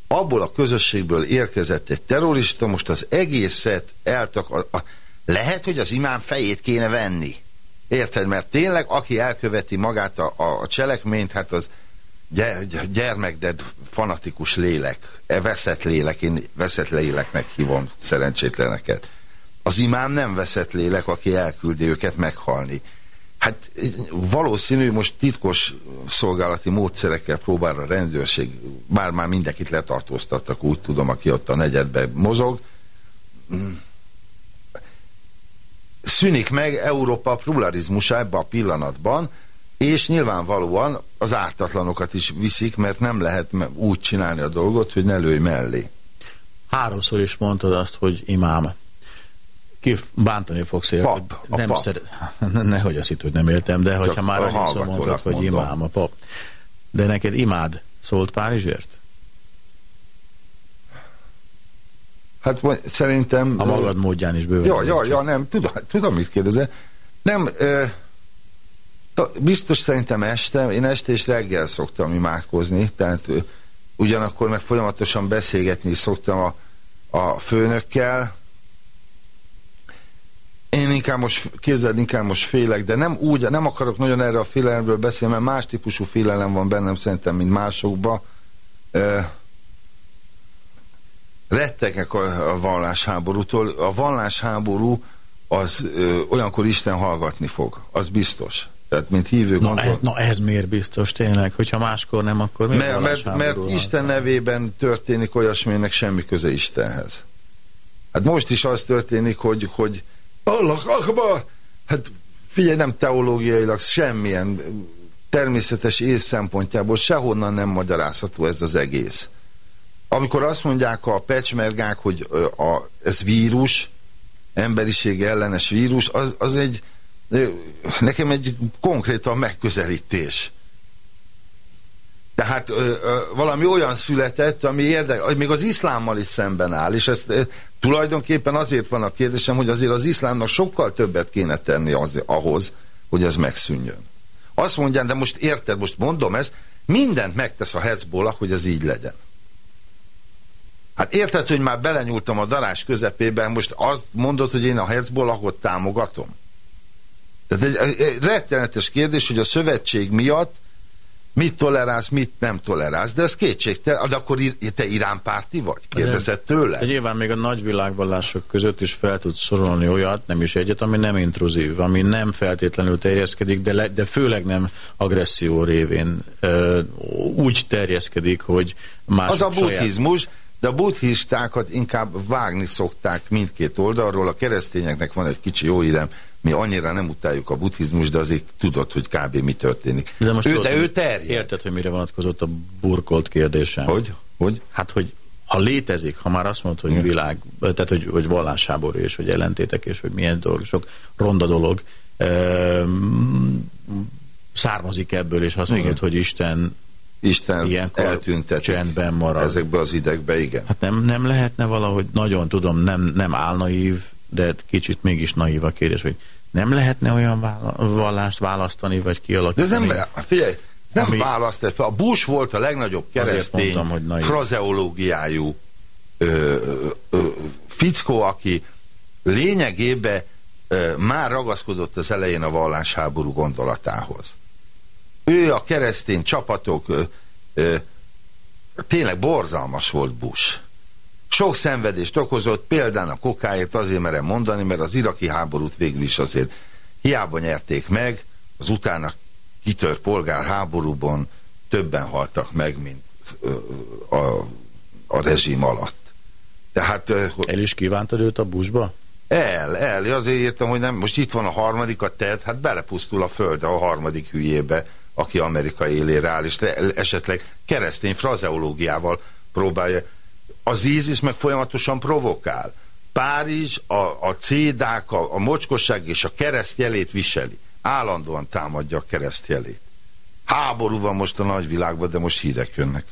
abból a közösségből érkezett egy terrorista, most az egészet eltak... A, a, lehet, hogy az imám fejét kéne venni. Érted? Mert tényleg, aki elköveti magát a, a, cselekményt, hát az gy- gy- gyermek, de fanatikus lélek, e veszett lélek, én veszett léleknek hívom szerencsétleneket. Az imám nem veszett lélek, aki elküldi őket meghalni. Hát valószínű, most titkos szolgálati módszerekkel próbál a rendőrség, bár már mindenkit letartóztattak, úgy tudom, aki ott a negyedben mozog, szűnik meg Európa pluralizmusa ebbe a pillanatban, és nyilvánvalóan az ártatlanokat is viszik, mert nem lehet úgy csinálni a dolgot, hogy ne lőj mellé.
Háromszor is mondtad azt, hogy imám. Ki bántani fogsz érted?
Pap, a
nem
pap.
Szeret... Nehogy azt itt, hogy nem értem, de hogyha már
a
annyiszor mondtad, hogy
mondom.
imám a pap. De neked imád szólt Párizsért?
Hát szerintem...
A magad módján is bőven.
Ja, ja, ja, nem, tudom, tudom mit kérdezel. Nem, ö, biztos szerintem este, én este és reggel szoktam imádkozni, tehát ö, ugyanakkor meg folyamatosan beszélgetni szoktam a, a főnökkel. Én inkább most, képzeld, inkább most félek, de nem úgy, nem akarok nagyon erre a félelemről beszélni, mert más típusú félelem van bennem szerintem, mint másokban. Ö, rettegek a, a vallásháborútól. A vallásháború az ö, olyankor Isten hallgatni fog, az biztos. Tehát, mint hívő
Na
gondol...
ez, na ez miért biztos tényleg? Hogyha máskor nem, akkor mi
mert, mert, mert Isten nevében történik olyasminek semmi köze Istenhez. Hát most is az történik, hogy, hogy Allah Akbar! Hát figyelj, nem teológiailag semmilyen természetes ész szempontjából sehonnan nem magyarázható ez az egész. Amikor azt mondják a pecsmergák, hogy a, ez vírus, emberiség ellenes vírus, az, az egy nekem egy konkrétan megközelítés. Tehát ö, ö, valami olyan született, ami érdekel, hogy még az iszlámmal is szemben áll, és ezt tulajdonképpen azért van a kérdésem, hogy azért az iszlámnak sokkal többet kéne tenni az, ahhoz, hogy ez megszűnjön. Azt mondják, de most érted, most mondom ezt, mindent megtesz a Hezbollah, hogy ez így legyen. Hát érted, hogy már belenyúltam a darás közepében, most azt mondod, hogy én a Hezbollahot támogatom? Tehát egy, egy rettenetes kérdés, hogy a szövetség miatt mit tolerálsz, mit nem tolerálsz, de ez kétségtelen. De akkor te iránpárti vagy? Kérdezett tőle?
De nyilván még a nagy világvallások között is fel tud sorolni olyat, nem is egyet, ami nem intruzív, ami nem feltétlenül terjeszkedik, de, le, de főleg nem agresszió révén ö, úgy terjeszkedik, hogy mások
Az a
saját-
buddhizmus, de a buddhistákat inkább vágni szokták mindkét oldalról. A keresztényeknek van egy kicsi jó hírem, mi annyira nem utáljuk a buddhizmus, de azért tudod, hogy kb. mi történik.
De, most
ő,
tudod,
de ő terjed.
Érted, hogy mire vonatkozott a burkolt kérdésem?
Hogy? Hogy?
Hát, hogy ha létezik, ha már azt mondod, hogy világ, tehát, hogy, hogy vallásháború, és hogy ellentétek, és hogy milyen dolog, sok ronda dolog, um, származik ebből, és azt mondod, hogy Isten
Isten
Ilyenkor
eltüntetik
csendben marad.
ezekbe az idegbe, igen.
Hát nem, nem lehetne valahogy, nagyon tudom, nem, nem álnaív, de kicsit mégis naív a kérdés, hogy nem lehetne olyan vallást választani, vagy
De
kialakítani?
ez nem, figyelj, ez nem
Ami-
választ. A Bush volt a legnagyobb keresztény
mondtam, hogy
frazeológiájú ö, ö, ö, fickó, aki lényegében ö, már ragaszkodott az elején a vallásháború gondolatához. Ő a keresztény csapatok ö, ö, tényleg borzalmas volt Bush. Sok szenvedést okozott, a kokáért azért merem mondani, mert az iraki háborút végül is azért hiába nyerték meg, az utána kitört polgárháborúban többen haltak meg, mint a, a rezsim alatt. Tehát
El is kívántad őt a buszba?
el, el, azért írtam, hogy nem, most itt van a harmadik, a TED, hát belepusztul a föld a harmadik hülyébe, aki Amerika élére áll, és le, esetleg keresztény frazeológiával próbálja. Az ISIS meg folyamatosan provokál. Párizs a, a cédák, a, a mocskosság és a kereszt jelét viseli. Állandóan támadja a kereszt jelét. Háború van most a nagyvilágban, de most hírek jönnek.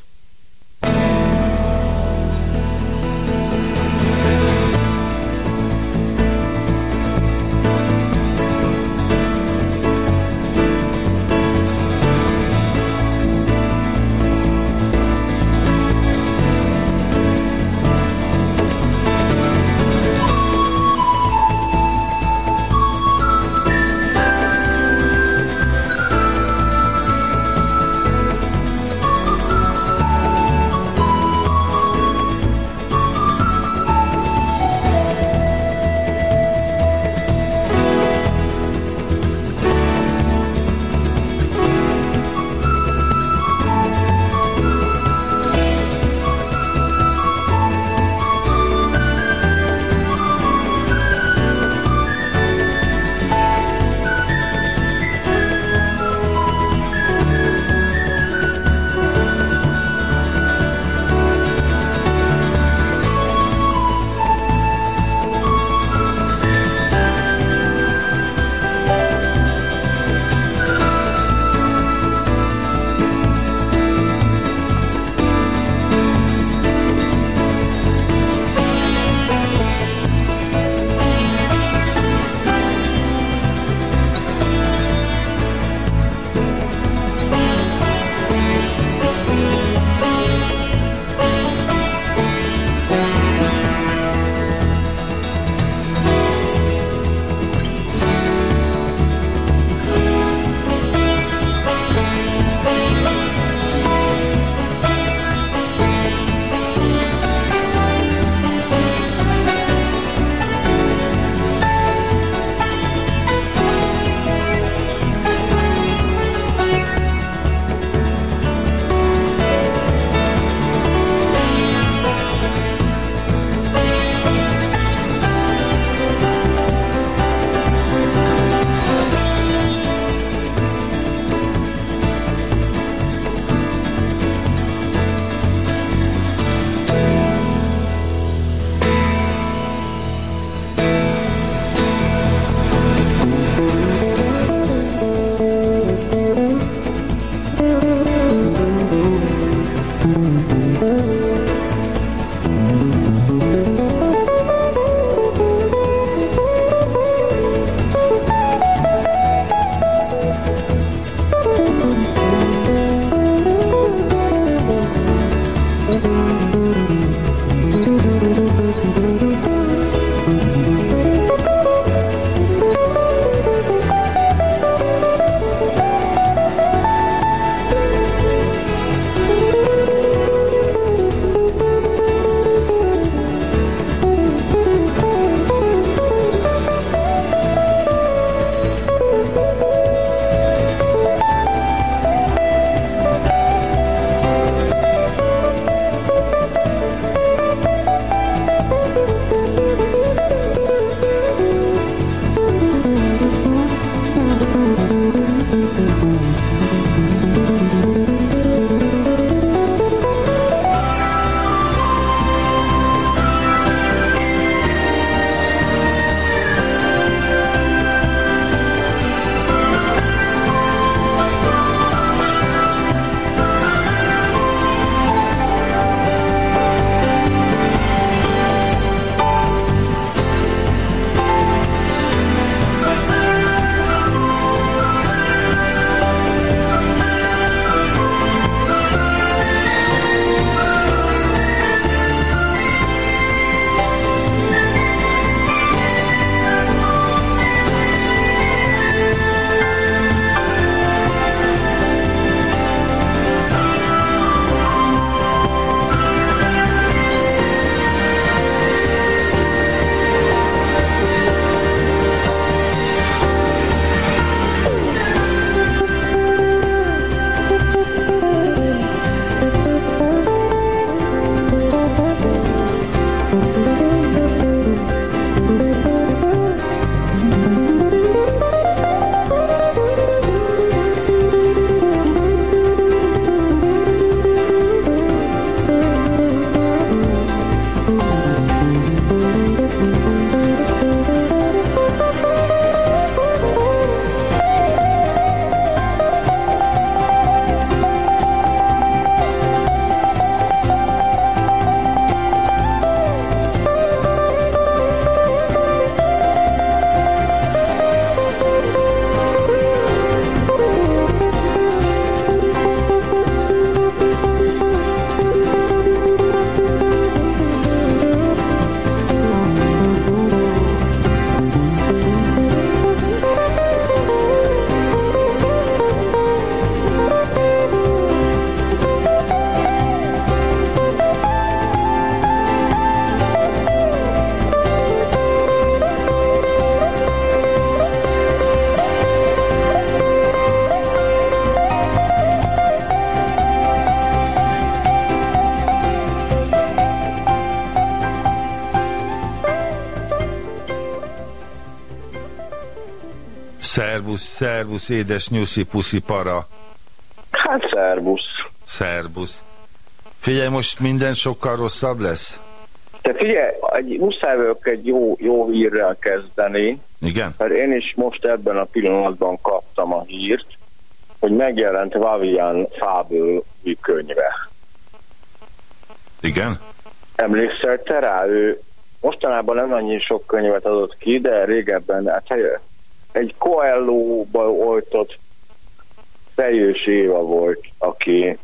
Szerbusz, édes nyuszi puszi para.
Hát szervusz.
Szerbusz. Figyelj, most minden sokkal rosszabb lesz?
Te figyelj, egy, muszáj vagyok egy jó, jó hírrel kezdeni,
Igen?
mert én is most ebben a pillanatban kaptam a hírt, hogy megjelent Vavian Fábel új könyve.
Igen?
Emlékszel te rá? Ő mostanában nem annyi sok könyvet adott ki, de régebben hát Coelho-ba oltott Fejős Éva volt, aki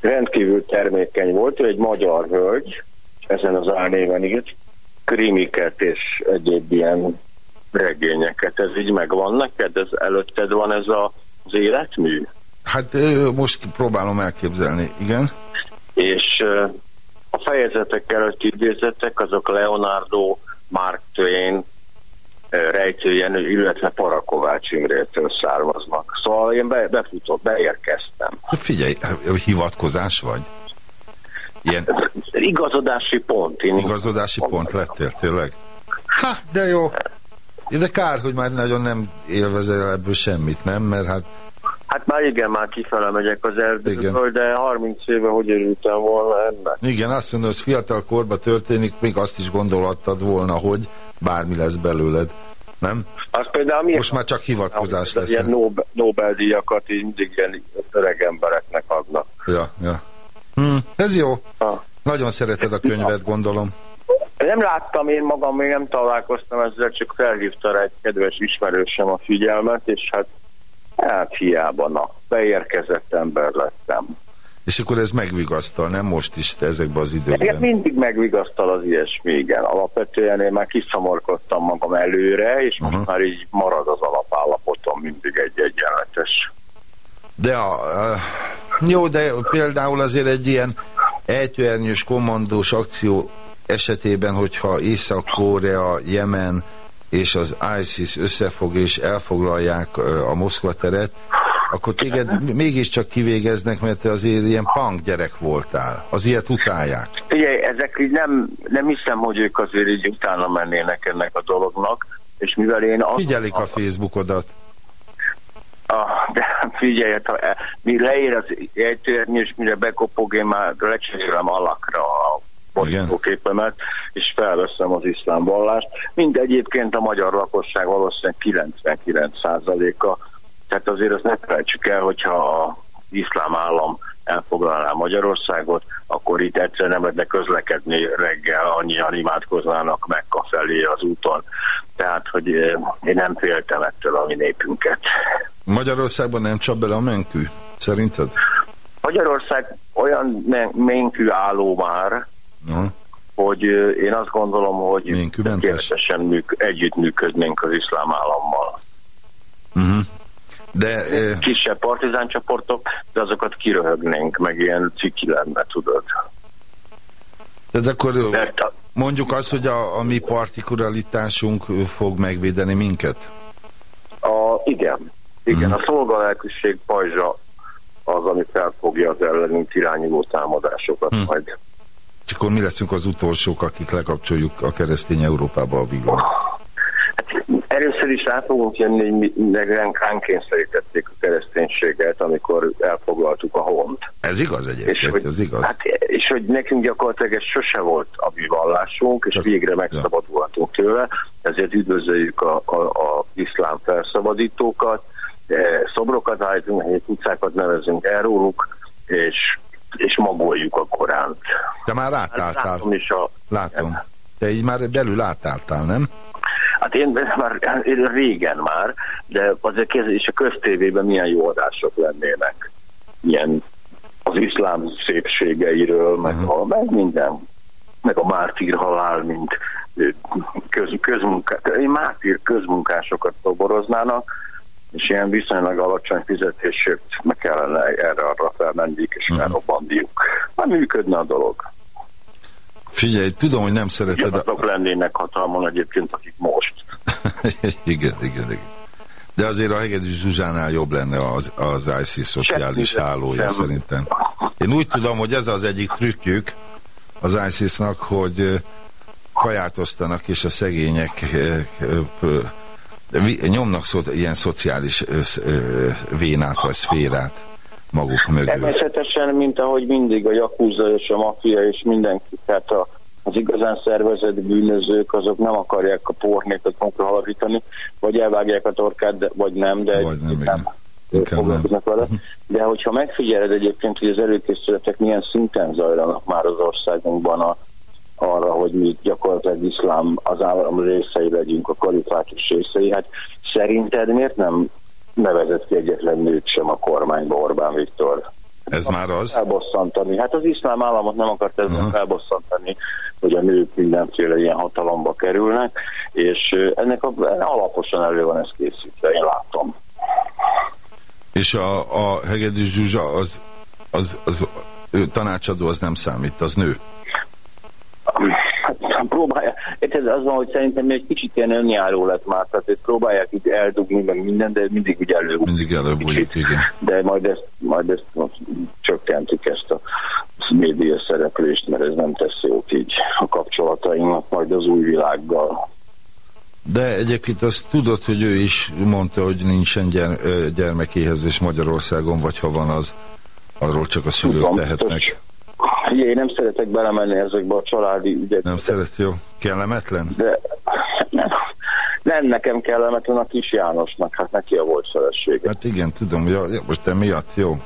rendkívül termékeny volt, ő egy magyar hölgy, ezen az álnéven írt, krimiket és egyéb ilyen regényeket. Ez így megvan neked? Ez előtted van ez a, az életmű?
Hát most próbálom elképzelni, igen?
És a fejezetek előtt idézettek, azok Leonardo, Mark Twain, Rejtő Jenő, illetve Parakovács Imrétől származnak. Szóval én be, befutott, beérkeztem.
Hát Figyelj, hivatkozás vagy? Ilyen
Igazodási pont. Én
igazodási pont lettél, tényleg? Ha, de jó. De kár, hogy már nagyon nem élvezel ebből semmit, nem? Mert hát
Hát már igen, már kifele megyek az erdőből, de 30 éve hogy örültem volna ennek.
igen, azt mondom, hogy fiatal korban történik, még azt is gondolhattad volna, hogy bármi lesz belőled. Nem?
Az például miért
Most már csak hivatkozás lesz.
Ilyen Nobel- Nobel-díjakat így mindig ilyen öreg embereknek adnak.
Ja, ja. Hm, ez jó.
Ah.
Nagyon szereted a könyvet, gondolom.
Nem láttam én magam, még nem találkoztam ezzel, csak felhívta rá egy kedves ismerősem a figyelmet, és hát, hát hiába, na, beérkezett ember lettem.
És akkor ez megvigasztal, nem most is ezekben az
Engem
időkben.
mindig megvigasztal az ilyesmi, igen. Alapvetően én már kiszomorkodtam magam előre, és most
Aha.
már így marad az alapállapotom mindig egy egyenletes.
De a, a, jó, de például azért egy ilyen ejtőernyős kommandós akció esetében, hogyha Észak-Korea, Jemen és az ISIS összefog és elfoglalják a Moszkva teret, akkor téged mégiscsak kivégeznek, mert te azért ilyen punk gyerek voltál. Az ilyet utálják.
Figyelj, ezek így nem, nem hiszem, hogy ők azért így utána mennének ennek a dolognak, és mivel én azt...
Figyelik a Facebookodat.
Ah, de figyelj, hát, ha e- mi leér az ejtőernyő, és mire bekopog, én már lecserélem alakra a borítóképemet, és felveszem az iszlám vallást. Mind egyébként a magyar lakosság valószínűleg 99%-a. Tehát azért azt ne felejtsük el, hogyha az iszlám állam elfoglalná Magyarországot, akkor itt egyszer nem lehetne közlekedni reggel, annyian imádkoznának Mekka felé az úton. Tehát, hogy eh, én nem féltem ettől a mi népünket.
Magyarországban nem csap bele a menkű, szerinted?
Magyarország olyan men- ménkű álló már,
No.
hogy ö, én azt gondolom, hogy tökéletesen műk, együttműködnénk az iszlám állammal.
Uh-huh. De
Kisebb partizán csoportok, de azokat kiröhögnénk, meg ilyen ciki lenne, tudod.
de akkor
Mert
mondjuk azt, hogy a, a mi partikulalitásunk fog megvédeni minket?
a, igen, igen,
Mhm.
a szolgalelkűség pajzsa az, ami felfogja az ellenünk irányuló támadásokat
Mhm.
majd.
És akkor mi leszünk az utolsók, akik lekapcsoljuk a keresztény Európába a villany.
Hát először is rá fogunk jönni, hogy ránk ránk kényszerítették a kereszténységet, amikor elfoglaltuk a hont.
Ez igaz
És
egyébként,
hogy,
ez igaz.
hát, és hogy nekünk gyakorlatilag ez sose volt a mi vallásunk, és
Csak-
végre megszabadulhatunk tőle, ezért üdvözöljük a, a, a iszlám felszabadítókat, szobrokat állítunk, helyett utcákat nevezünk el róluk, és, és magoljuk a Koránt.
Te már
Hát
átálltál,
látom is a...
látom. Te így már belül átálltál, nem?
Hát én már én régen már, de azért és a köztévében milyen jó adások lennének. Ilyen az iszlám szépségeiről, meg,
Mhm.
a, meg minden. Meg a mártír halál, mint köz, közmunká, mártír közmunkásokat toboroznának, és ilyen viszonylag alacsony fizetésért meg kellene erre-arra felmenniük és
Mhm.
felrobbandiuk. Hát működne a dolog.
Figyelj, tudom, hogy nem szereted a...
Azok lennének hatalmon egyébként, akik most.
igen, igen, igen. De azért a Hegedű Zsuzsánál jobb lenne az, az ISIS szociális hálója szerintem. Én úgy tudom, hogy ez az egyik trükkjük az ISIS-nak, hogy kaját osztanak, és a szegények nyomnak szo ilyen szociális vénát vagy szférát maguk mögül.
Természetesen, mint ahogy mindig a Yakuza és a mafia és mindenki, tehát a, az igazán szervezett bűnözők, azok nem akarják a pornékat magukra halakítani, vagy elvágják a torkát, de, vagy nem, de
Vagy nem. Inkább
foglalkoznak vele. De hogyha megfigyeled egyébként, hogy az előkészületek milyen szinten zajlanak már az országunkban a, arra, hogy mi gyakorlatilag iszlám az állam részei legyünk, a kalifátus részei, hát szerinted miért nem nevezett ki egyetlen nőt sem a kormányba Orbán Viktor?
Ez már az?
Felbosszantani. Hát az iszlám államot nem akart ezzel
Aha.
felbosszantani, hogy a nők mindenféle ilyen hatalomba kerülnek, és ennek a, alaposan elő van ez készítve, én látom.
És a, a Hegedű Zsuzsa az, az, az, ő tanácsadó az nem számít, az nő.
Próbálja, érted, az van, hogy szerintem egy kicsit ilyen önjáró lett már, tehát ők próbálják így eldugni, meg minden, de mindig úgy elő.
Mindig előbújik, igen.
De majd ezt, majd ezt most csökkentjük ezt a média szereplést, mert ez nem tesz jót így a kapcsolatainknak majd az új világgal.
De egyébként azt tudod, hogy ő is mondta, hogy nincsen gyer, ö, gyermekéhezés Magyarországon, vagy ha van az, arról csak a szülők
Tudom,
tehetnek.
Ugye, én nem szeretek belemenni ezekbe a családi ügyekbe.
Nem szeret, jó? Kellemetlen?
De nem, nem nekem kellemetlen a kis Jánosnak, hát neki a volt felesége.
Hát igen, tudom, ja, ja, most te miatt, jó.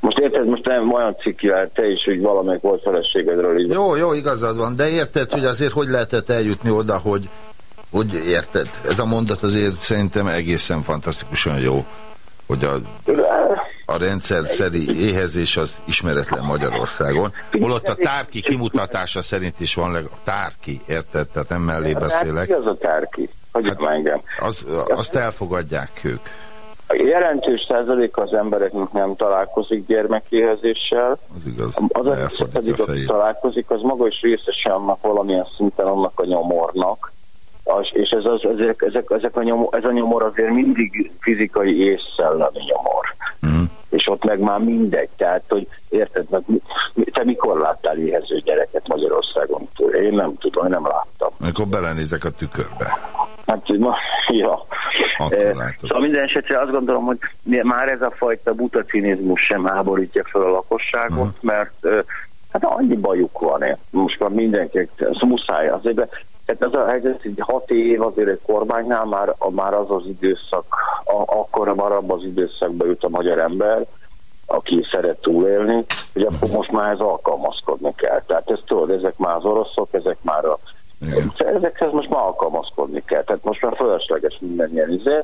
Most érted, most nem olyan cikk jöhet te is, hogy valamelyik volt feleségedről így.
Jó, jó, igazad van, de érted, hogy azért hogy lehetett eljutni oda, hogy, hogy érted? Ez a mondat azért szerintem egészen fantasztikusan jó, hogy a, a rendszer szeri éhezés az ismeretlen Magyarországon. Holott a tárki kimutatása szerint is van leg... A tárki, érted? Tehát nem mellé beszélek.
Ki az a tárki? Hagyjuk hát, engem.
Az, azt elfogadják ők.
A jelentős százalék az embereknek nem találkozik gyermekéhezéssel.
Az igaz.
Az a
elfordítja
pedig,
a
aki találkozik, az maga is részese annak valamilyen szinten annak a nyomornak. Az, és ez, az, ezek, ezek, ezek a nyomor, ez a nyomor azért mindig fizikai és szellemi nyomor.
Mhm.
És ott meg már mindegy. Tehát, hogy érted, meg, te mikor láttál éhező gyereket Magyarországon? Én nem tudom, én nem láttam.
Amikor belenézek a tükörbe.
Hát, ma, ja.
Látod.
Szóval minden esetre azt gondolom, hogy már ez a fajta buta cinizmus sem háborítja fel a lakosságot,
Mhm.
mert eh, hát annyi bajuk van, eh. most már mindenki, ez muszáj azért, tehát az a helyzet, hogy hat év azért egy kormánynál már, már az az időszak, a, akkor már abban az időszakban jut a magyar ember, aki szeret túlélni, hogy akkor most már ez alkalmazkodni kell. Tehát ez tudod, ezek már az oroszok, ezek már a
Igen.
Ezekhez most már alkalmazkodni kell, tehát most már fölösleges minden ilyen izé,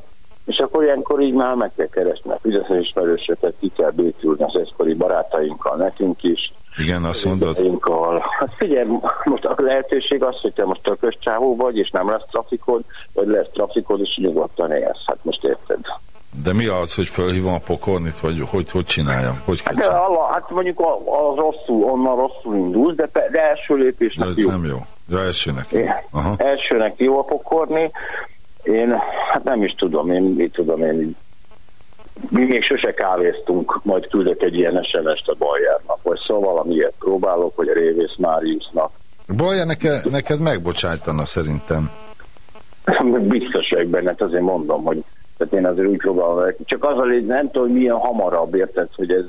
és akkor ilyenkor így már meg kell keresni a fideszes ismerősöket, ki kell békülni az egykori barátainkkal, nekünk is.
Igen, azt mondod?
Barátainkkal. Hát figyelj, most a lehetőség az, hogy te most tökös csávó vagy, és nem lesz trafikod, vagy lesz trafikod, és nyugodtan élsz. Hát most érted.
De mi az, hogy fölhívom a pokornit, vagy hogy, hogy csináljam? Hogy
Hát, de, ala, hát mondjuk a, a rosszul, onnan rosszul indulsz, de, de első
De
lépésnek
ez
jó.
nem jó. Ja, elsőnek.
É,
Aha.
Elsőnek jó a pokorni. Én, hát nem is tudom, én mit tudom én. Mi még sose kávéztunk, majd küldök egy ilyen SMS-t a Bajárnak, vagy szóval valami ilyet próbálok, vagy a Révész Máriusznak.
Baja neke, neked megbocsájtana szerintem.
Biztos vagyok benne, hát azért mondom, hogy tehát én azért úgy próbálom, csak az a légy, nem tudom, hogy milyen hamarabb, érted, hogy ez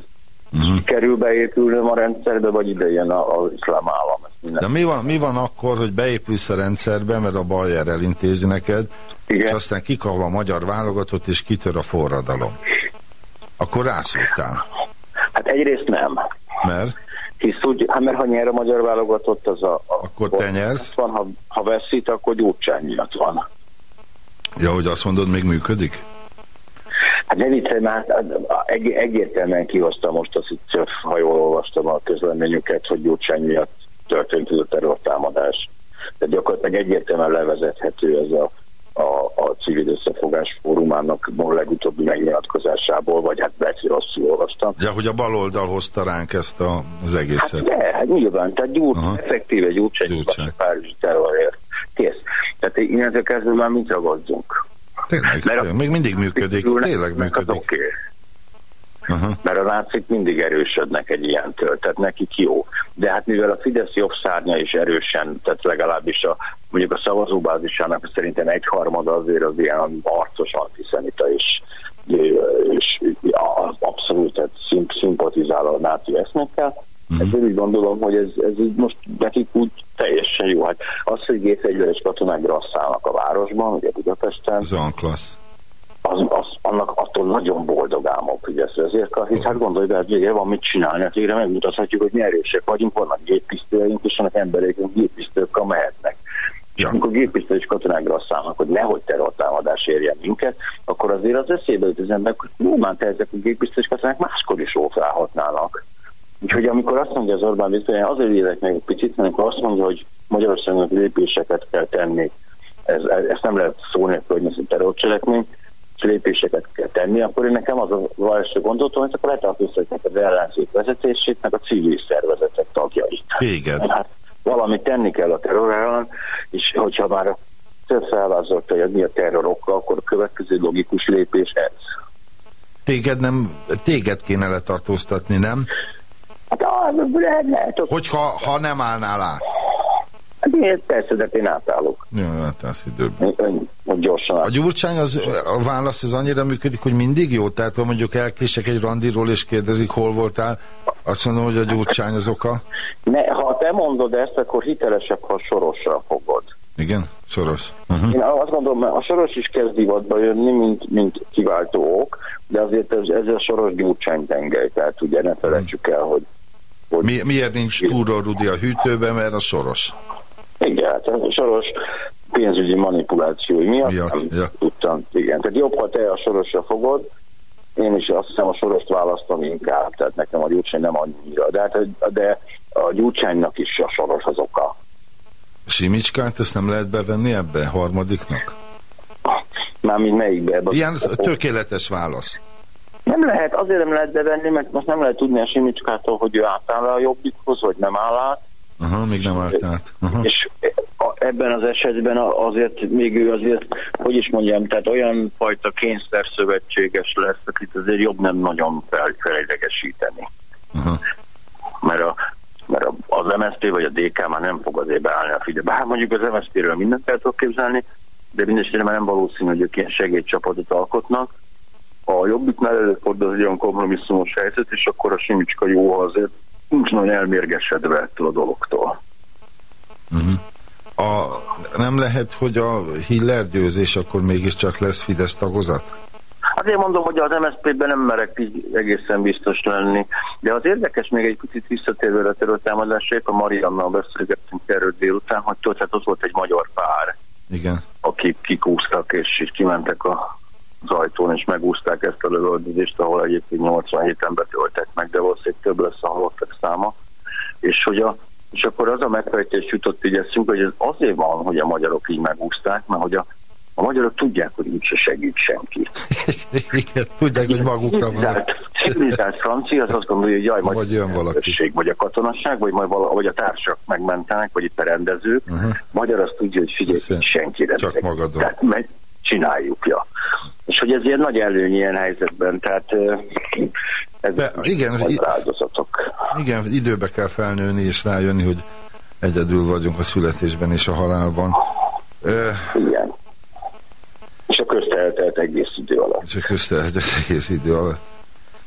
Mhm.
kerül beépülnöm a rendszerbe, vagy ide jön a- az iszlám állam.
De mi van, mi van akkor, hogy beépülsz a rendszerbe, mert a Bajer elintézi neked, és
Igen.
aztán kikapva a magyar válogatott, és kitör a forradalom. Akkor rászóltál.
Hát egyrészt nem.
Mert?
Hisz úgy, hát mert ha nyer a magyar válogatott, az a... a
Akkor te nyersz?
Van, ha, ha veszít, akkor gyurcsány miatt van.
Ja, hogy azt mondod, még működik?
Hát ne viccelj már, hát, egy, egyértelműen kihozta most azt, hogy ha jól olvastam a közleményüket, hogy gyurcsány miatt történt ez a terrortámadás. Tehát gyakorlatilag egyértelműen levezethető ez a, a, a civil összefogás fórumának legutóbbi megnyilatkozásából, vagy hát lehet, hogy rosszul olvastam.
Ja, hogy a baloldal hozta ránk ezt a, az
Hát
egészet.
de, hát nyilván, tehát gyúr,
Aha.
effektíve Gyurcsány.
gyurcsány.
Párizsi terrorért. Kész. Tehát innentől kezdve már mit ragadzunk?
Tényleg,
Mert a-
még mindig működik, tényleg működik.
Oké.
Aha.
Mert a nácik mindig erősödnek egy ilyentől, tehát nekik jó. De hát mivel a Fidesz jobb szárnya is erősen, tehát legalábbis a, mondjuk a szavazóbázisának szerintem egyharmada azért az ilyen harcos antiszemita és, és abszolút tehát szimp, szimpatizál a náci eszmékkel.
Mhm.
Ezért úgy gondolom, hogy ez, ez így most nekik úgy teljesen jó. Hát az, hogy gépfegyveres katonák grasszálnak a városban, ugye Budapesten,
Ez olyan klassz.
Az, az, annak attól nagyon boldog álmok Fideszre. Ezért hisz, hát gondolj be, hogy végre van mit csinálni, hát végre megmutathatjuk, hogy mi erősek vagyunk, vannak géppisztolyaink, és vannak emberek, géppisztolyokkal mehetnek. És
Ja.
amikor géppisztolyos katonák szállnak, hogy nehogy terrortámadás érjen minket, akkor azért az eszébe jut az emberek, hogy nyilván te ezek a géppisztolyos katonák máskor is ófrálhatnának. Úgyhogy amikor azt mondja az Orbán Viktor, én azért élek meg egy picit, mert amikor azt mondja, hogy Magyarországnak lépéseket kell tenni, ez, ezt nem lehet szó nélkül, hogy ez terrorcselekmény, lépéseket kell tenni, akkor én nekem az az első gondolatom, hogy akkor letartóztatják az ellenzék vezetését, meg a civil szervezetek tagjait.
Téged.
Hát valamit tenni kell a terror ellen, és hogyha már a felvázolta, hogy mi a terror oka, akkor a következő logikus lépés ez.
Téged nem, téged kéne letartóztatni, nem?
Hát lehet, lehet, hogy
Hogyha ha nem állnál át.
Hát én, persze, de én átállok.
Jó, az időben.
Ön- Hogy gyorsan
A gyurcsány, az, a válasz az annyira működik, hogy mindig jó? Tehát, ha mondjuk elkések egy randiról és kérdezik, hol voltál, azt mondom, hogy a gyurcsány az oka.
Ne, ha te mondod ezt, akkor hitelesebb, ha sorosra fogod.
Igen, Soros. Uh-huh.
Én azt gondolom, a soros is kezd divatba jönni, mint, mint kiváltó ok, de azért ez, ez a soros gyurcsány tengely, tehát ugye ne felejtsük el, hogy
Mi, miért nincs túró Rudi a hűtőben, mert a Soros.
Igen, hát a soros pénzügyi manipulációi miatt
Miatt,
nem
ja.
tudtam. Igen, tehát jobb, ha te a sorosra fogod, én is azt hiszem a sorost választom inkább, tehát nekem a gyurcsány nem annyira, de, hát, de a gyurcsánynak is a soros az oka.
Simicskát ezt nem lehet bevenni ebbe, harmadiknak?
Mármint melyikbe? Ebbe
Ilyen tökéletes válasz.
Nem lehet, azért nem lehet bevenni, mert most nem lehet tudni a Simicskától, hogy ő átáll a jobbikhoz, vagy nem áll át.
Aha, még nem állt át. Aha.
És ebben az esetben azért még ő azért, hogy is mondjam, tehát olyan fajta kényszer szövetséges lesz, akit azért jobb nem nagyon fel, felidegesíteni.
Aha.
Mert, a, mert az MSZP vagy a DK már nem fog azért beállni a Fidesz. Bár mondjuk az MSZP-ről mindent el tudok képzelni, de mindesetre már nem valószínű, hogy ők ilyen segédcsapatot alkotnak. A jobbiknál előfordul egy olyan kompromisszumos helyzet, és akkor a Simicska jó, azért nincs nagyon elmérgesedve ettől a dologtól.
A, nem lehet, hogy a Hiller győzés akkor mégiscsak lesz Fidesz tagozat?
Azért mondom, hogy az MSZP-ben nem merek így egészen biztos lenni. De az érdekes még egy picit visszatérve a terültámadásra, épp a Mariannal beszélgettünk erről délután, hogy tudod, hát ott volt egy magyar pár,
Igen.
akik kikúztak és, és kimentek a az ajtón, és megúzták ezt a lövöldözést, ahol egyébként 87 embert öltek meg, de valószínűleg több lesz a halottak száma. És hogy a és akkor az a megfejtés jutott így eszünkbe, hogy ez azért van, hogy a magyarok így megúzták, mert hogy a, a magyarok tudják, hogy úgyse segít senki.
Igen, tudják, hogy magukra van.
Civilizált, francia az azt gondolja, hogy jaj, majd
Vagy jön valaki.
vagy a katonasság, vagy, majd vala, vagy a társak megmentenek, vagy itt a rendezők. Uh-huh. Magyar azt tudja, hogy figyelj,
Persze.
senki nem
Csak magadon.
Tehát meg csináljuk, ja. És hogy ez ilyen nagy előny ilyen helyzetben, tehát ez
De, igen,
áldozatok.
Igen, időbe kell felnőni és rájönni, hogy egyedül vagyunk a születésben és a halálban.
Igen. És a közt eltelt egész idő alatt.
csak köztelhetek egész idő alatt.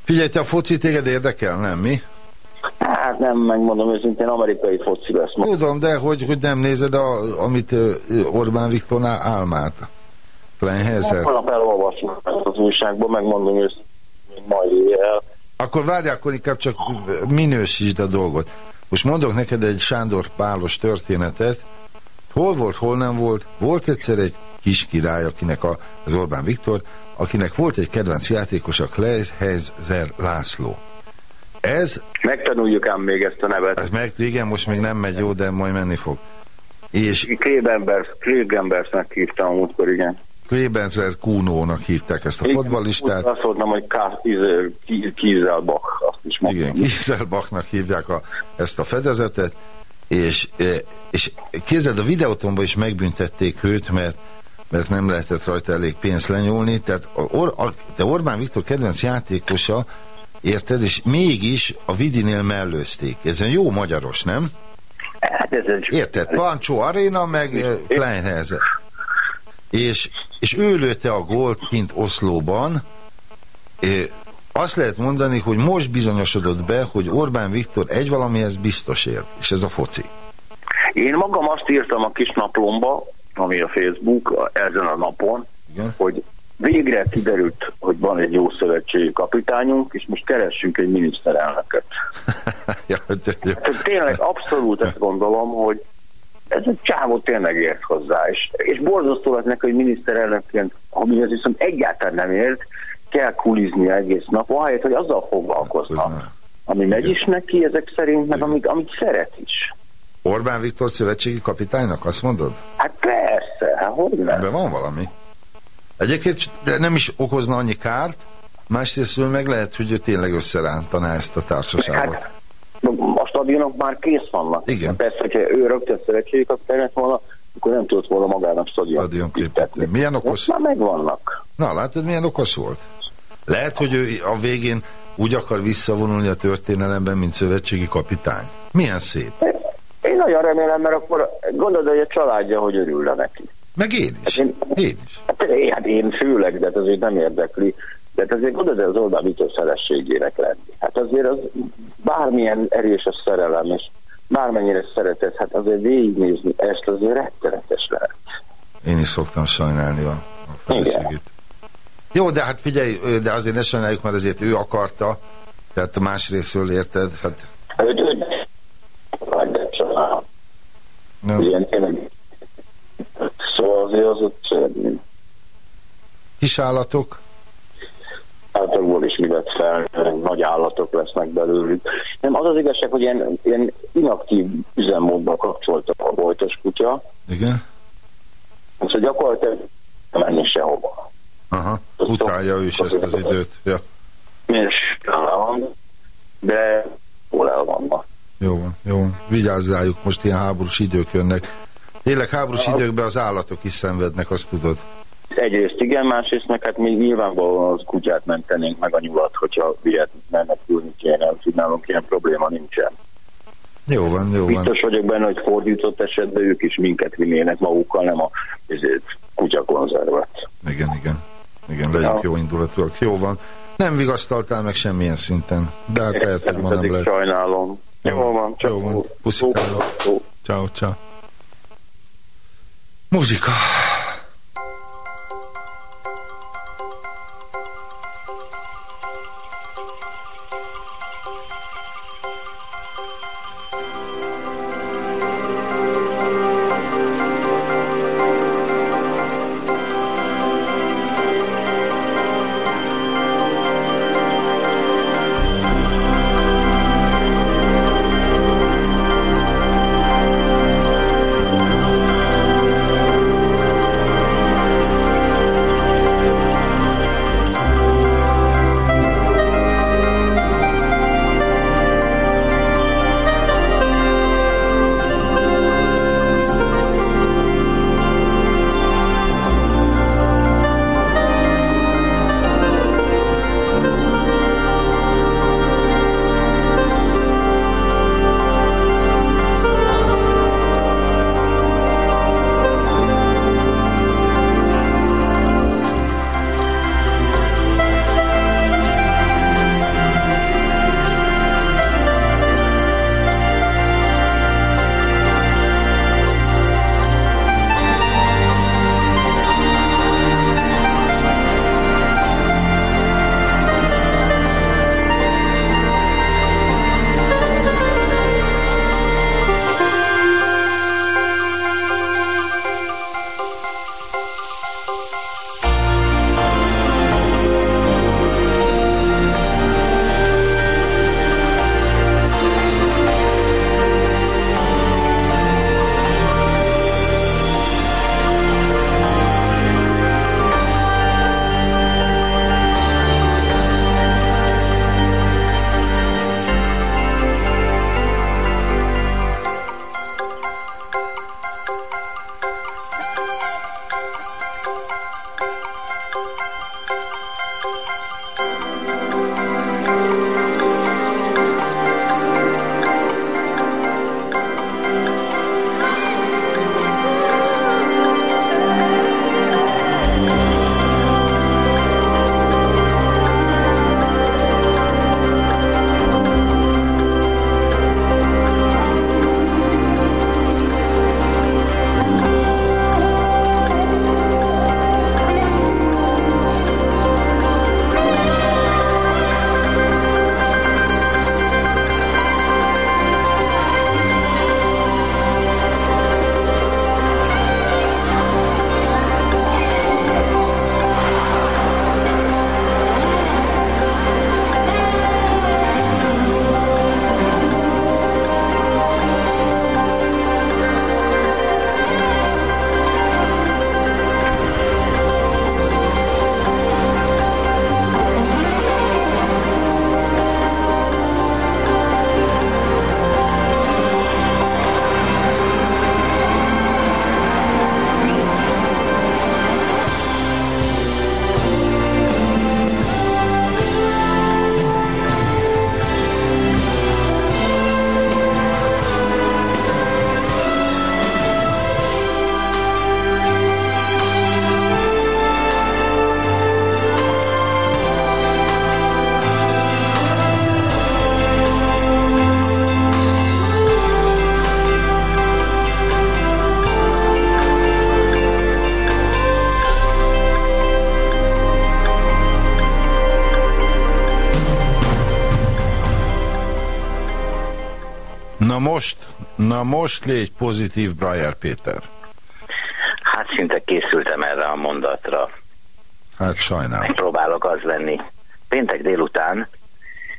Figyelj, te a foci téged érdekel, nem mi?
Hát nem, megmondom őszintén, amerikai foci lesz.
Tudom, de hogy, hogy nem nézed, a, amit Orbán Viktornál álmát? Kleinheiser.
Holnap elolvasom az újságban, megmondom őszintén, majd éjjel.
Akkor várj, akkor inkább csak minősítsd a dolgot. Most mondok neked egy Sándor Pálos történetet. Hol volt, hol nem volt. Volt egyszer egy kis király, akinek a, az Orbán Viktor, akinek volt egy kedvenc játékos, a Kleiser László. Ez,
Megtanuljuk ám még ezt a nevet.
ez meg, igen, most még nem megy jó, de majd menni fog. És
Krébenbers, Krébenbersnek hívtam a múltkor, igen.
Klebenzer Kunónak hívták ezt a fotballistát.
Azt mondtam, hogy Kieselbach, azt is mondtam.
Igen, Kieselbachnak hívják a, ezt a fedezetet, és, e, és kézed a videótomban is megbüntették őt, mert, mert nem lehetett rajta elég pénzt lenyúlni, tehát Or, a, de Orbán Viktor kedvenc játékosa, érted, és mégis a Vidinél mellőzték. Ez egy jó magyaros, nem?
Hát ez egy...
Érted? Pancsó Arena, meg eh, Kleinheiser. És, és ő lőtte a gólt kint Oszlóban. Azt lehet mondani, hogy most bizonyosodott be, hogy Orbán Viktor egy valamihez biztos ért, és ez a foci.
Én magam azt írtam a kis naplomba, ami a Facebook, ezen a napon,
Igen?
hogy végre kiderült, hogy van egy jó szövetségi kapitányunk, és most keressünk egy miniszterelnököt.
ja, jó.
Tényleg abszolút ezt gondolom, hogy ez a csávó tényleg ért hozzá, és, és borzasztó lett neki, hogy miniszterelnökként, amihez viszont egyáltalán nem ért, kell kulizni egész nap, ahelyett, hogy azzal foglalkozna,
Foglalkozna.
ami megy is neki ezek szerint, meg amit, amit szeret is.
Orbán Viktor szövetségi kapitánynak, azt mondod?
Hát persze, hát hogy nem?
Ebben van valami. Egyébként de nem is okozna annyi kárt, másrészt meg lehet, hogy ő tényleg összerántaná ezt a társaságot.
Hát a stadionok már kész vannak.
Igen.
Persze, hogyha ő rögtön szövetségi kapitány lett volna, akkor nem tudott volna magának stadion.
Stadiont építeni. Milyen okos?
Most már megvannak.
Na, látod, milyen okos volt? Lehet, hogy ő a végén úgy akar visszavonulni a történelemben, mint szövetségi kapitány. Milyen szép.
Én nagyon remélem, mert akkor gondolod, hogy a családja, hogy örülne neki.
Meg én is.
Hát én-
Én is.
Hát, én- hát én főleg, de hát azért nem érdekli. De hát azért gondolod, hogy az Orbán Viktor feleségének lenni. Hát azért az bármilyen erős a szerelem, és bármennyire szereted, hát azért végignézni ezt azért rettenetes lehet.
Én is szoktam sajnálni a, a feleségét. Jó, de hát figyelj, de azért ne sajnáljuk, mert azért ő akarta, tehát másrésztről érted, hát
Őt, őt, de csodálom.
nem.
Ilyen tényleg. Szóval azért az ott szörnyű.
Kisállatok,
állatokból is mi lett fel, nagy állatok lesznek belőlük. Nem, az az igazság, hogy ilyen, ilyen inaktív üzemmódban kapcsoltak a bojtos kutya,
igen,
és gyakorlatilag nem menni sehova.
aha, utálja ő is ezt az időt. Ja,
És van, de hol el vannak.
jó van, jó van. Vigyázz rájuk, most ilyen háborús idők jönnek. Tényleg háborús időkben az állatok is szenvednek, azt tudod.
Egyrészt igen, másrészt meg hát még nyilvánvalóan az kutyát mentenénk meg a nyulat, hogyha ilyet menekülni kéne, úgyhogy nálunk ilyen probléma nincsen.
Jó van, jó van.
Biztos vagyok benne, hogy fordított esetben ők is minket vinnének magukkal, nem a ezért kutyakonzervet.
Igen, igen. Igen, legyünk
Ja.
jó indulatúak. Jó van. Nem vigasztaltál meg semmilyen szinten. De hát lehet, hogy ma nem lehet.
sajnálom. Jó van, csak
Jó van. Puszikálok. Ciao, ciao. Muzsika. Most, na most légy pozitív, Brajer Péter.
Hát szinte készültem erre a mondatra.
Hát sajnálom.
Próbálok az lenni. Péntek délután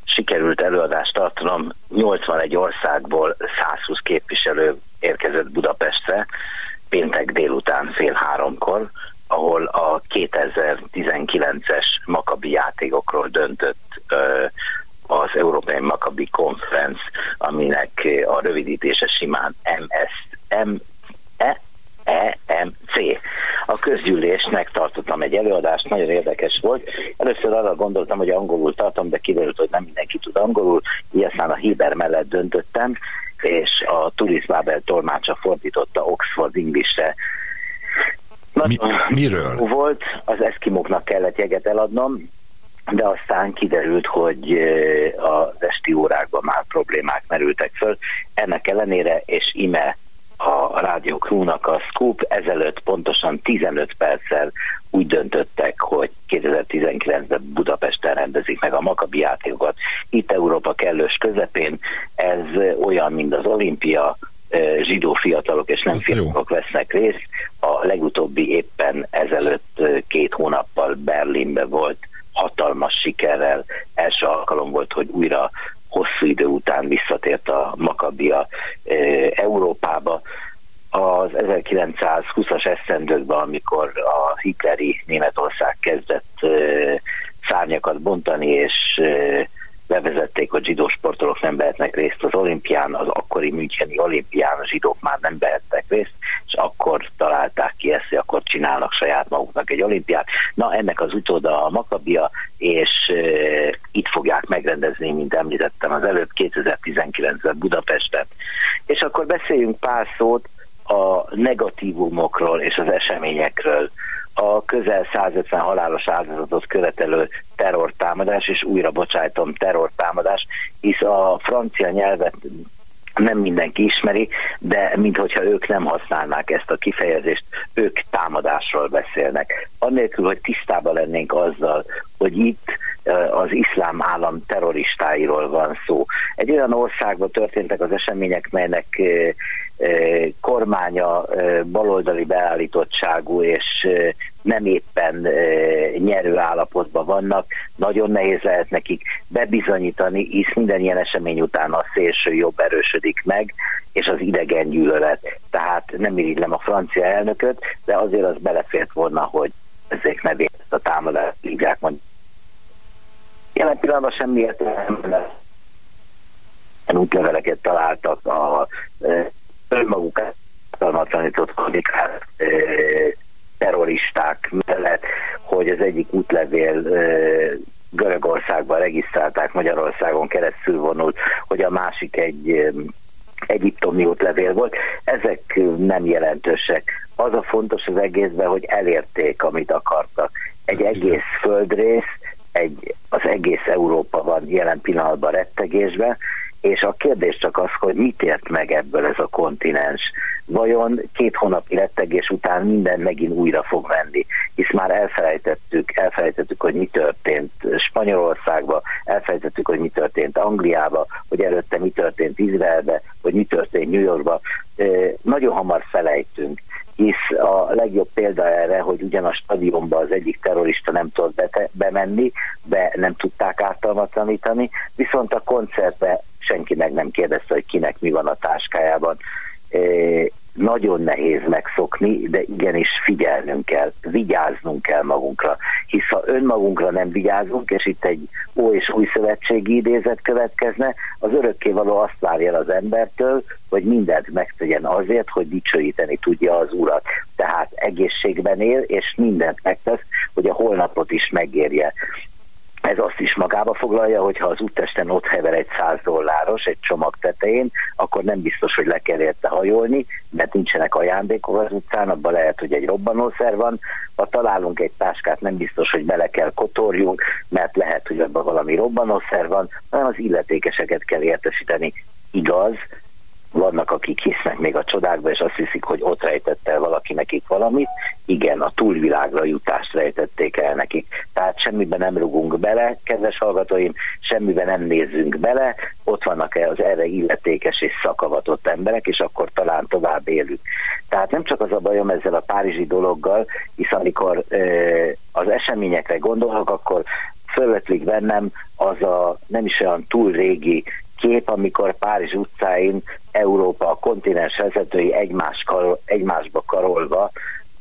sikerült előadást tartanom 81 országból 120 képviselő érkezett Budapestre péntek délután fél háromkor, ahol a 2019-es Makabi játékokról döntött az Európai Makabi Conference, rövidítése simán MS, M, E, EMC. A közgyűlésnek tartottam egy előadást, nagyon érdekes volt. Először arra gondoltam, hogy angolul tartom, de kiderült, hogy nem mindenki tud angolul, így aztán a Hiber mellett döntöttem, és a Turis Babel tolmácsa fordította Oxford Englishre.
Mi, miről?
volt, az eszkimoknak kellett jeget eladnom, de aztán kiderült, hogy eh, az esti órákban már problémák merültek föl. Ennek ellenére, és ime a Rádió Krúnak a Scoop ezelőtt pontosan 15 perccel úgy döntöttek, hogy 2019-ben Budapesten rendezik meg a Makabi játékokat. Itt Európa kellős közepén. Ez olyan, mint az olimpia, eh, zsidó fiatalok és nem
Ez jó.
fiatalok vesznek részt. A legutóbbi éppen ezelőtt eh, két hónappal Berlinbe volt hatalmas sikerrel. Első alkalom volt, hogy újra hosszú idő után visszatért a Makabia eh, Európába. Az 1920-as esztendőkben, amikor a hitleri Németország kezdett eh, szárnyakat bontani, és eh, bevezették, hogy zsidó sportolók nem vehetnek részt az olimpián, az akkori Müncheni olimpián a zsidók már nem vehettek részt, és akkor találták ki ezt, hogy akkor csinálnak saját maguknak egy olimpiát. Na, ennek az utóda a Makabia, és e, itt fogják megrendezni, mint említettem az előbb, 2019-ben Budapesten. És akkor beszéljünk pár szót a negatívumokról és az eseményekről a közel 150 halálos áldozatot követelő terrortámadás, és újra bocsájtom, terrortámadás, hisz a francia nyelvet nem mindenki ismeri, de minthogyha ők nem használnák ezt a kifejezést, ők támadásról beszélnek. Annélkül, hogy tisztában lennénk azzal, hogy itt eh, az iszlám állam terroristáiról van szó. Egy olyan országban események, melynek kormánya baloldali beállítottságú és nem éppen nyerő állapotban vannak, nagyon nehéz lehet nekik bebizonyítani, hisz minden ilyen esemény után a szélső jobb erősödik meg, és az idegen gyűlölet. Tehát nem irigylem a francia elnököt, de azért az belefért volna, hogy ezek nevét a támadást hívják mondjuk. Jelen pillanatban semmi értelme nem lesz. útleveleket találtak a e, önmaguk általmatlanított kodikát e, terroristák mellett, hogy az egyik útlevél e, Görögországban regisztrálták, Magyarországon keresztül vonult, hogy a másik egy e, egyiptomi útlevél volt. Ezek nem jelentősek. Az a fontos az egészben, hogy elérték, amit akartak. Egy egész földrész, egy, az egész Európa van jelen pillanatban rettegésben, és a kérdés csak az, hogy mit ért meg ebből ez a kontinens. Vajon két hónapi rettegés után minden megint újra fog menni, hisz már elfelejtettük, elfelejtettük, hogy mi történt Spanyolországba, elfelejtettük, hogy mi történt Angliába, hogy előtte mi történt Izraelbe, hogy mi történt New Yorkba. Nagyon hamar felejtünk hisz a legjobb példa erre, hogy ugyan a stadionba az egyik terrorista nem tudott bete- bemenni, be nem tudták ártalmatlanítani, viszont a koncertbe senki meg nem kérdezte, hogy kinek mi van a táskájában. E, nagyon nehéz megszokni, de igenis figyelnünk kell, vigyáznunk kell magunkra, hisz ha önmagunkra nem vigyázunk, és itt egy ó és új szövetségi idézet következne, az örökkévaló azt várja az embertől, hogy mindent megtegyen azért, hogy dicsőíteni tudja az urat. Egészségben él, és mindent megtesz, hogy a holnapot is megérje. Ez azt is magába foglalja, hogy ha az úttesten ott hever egy 100 dolláros egy csomag tetején, akkor nem biztos, hogy le kell érte hajolni, mert nincsenek ajándékok az utcán, abban lehet, hogy egy robbanószer van. Ha találunk egy táskát, nem biztos, hogy bele kell kotorjunk, mert lehet, hogy abban valami robbanószer van, hanem az illetékeseket kell értesíteni. Igaz, vannak, akik hisznek még a csodákba, és azt hiszik, hogy ott rejtett el valaki nekik valamit. Igen, a túlvilágra jutást rejtették el nekik. Tehát semmiben nem rugunk bele, kedves hallgatóim, semmiben nem nézzünk bele, ott vannak az erre illetékes és szakavatott emberek, és akkor talán tovább élünk. Tehát nem csak az a bajom ezzel a párizsi dologgal, hisz amikor e, az eseményekre gondolok, akkor fölvetlik bennem az a nem is olyan túl régi kép, amikor Párizs utcáin Európa, a kontinens vezetői egymás karol, egymásba karolva,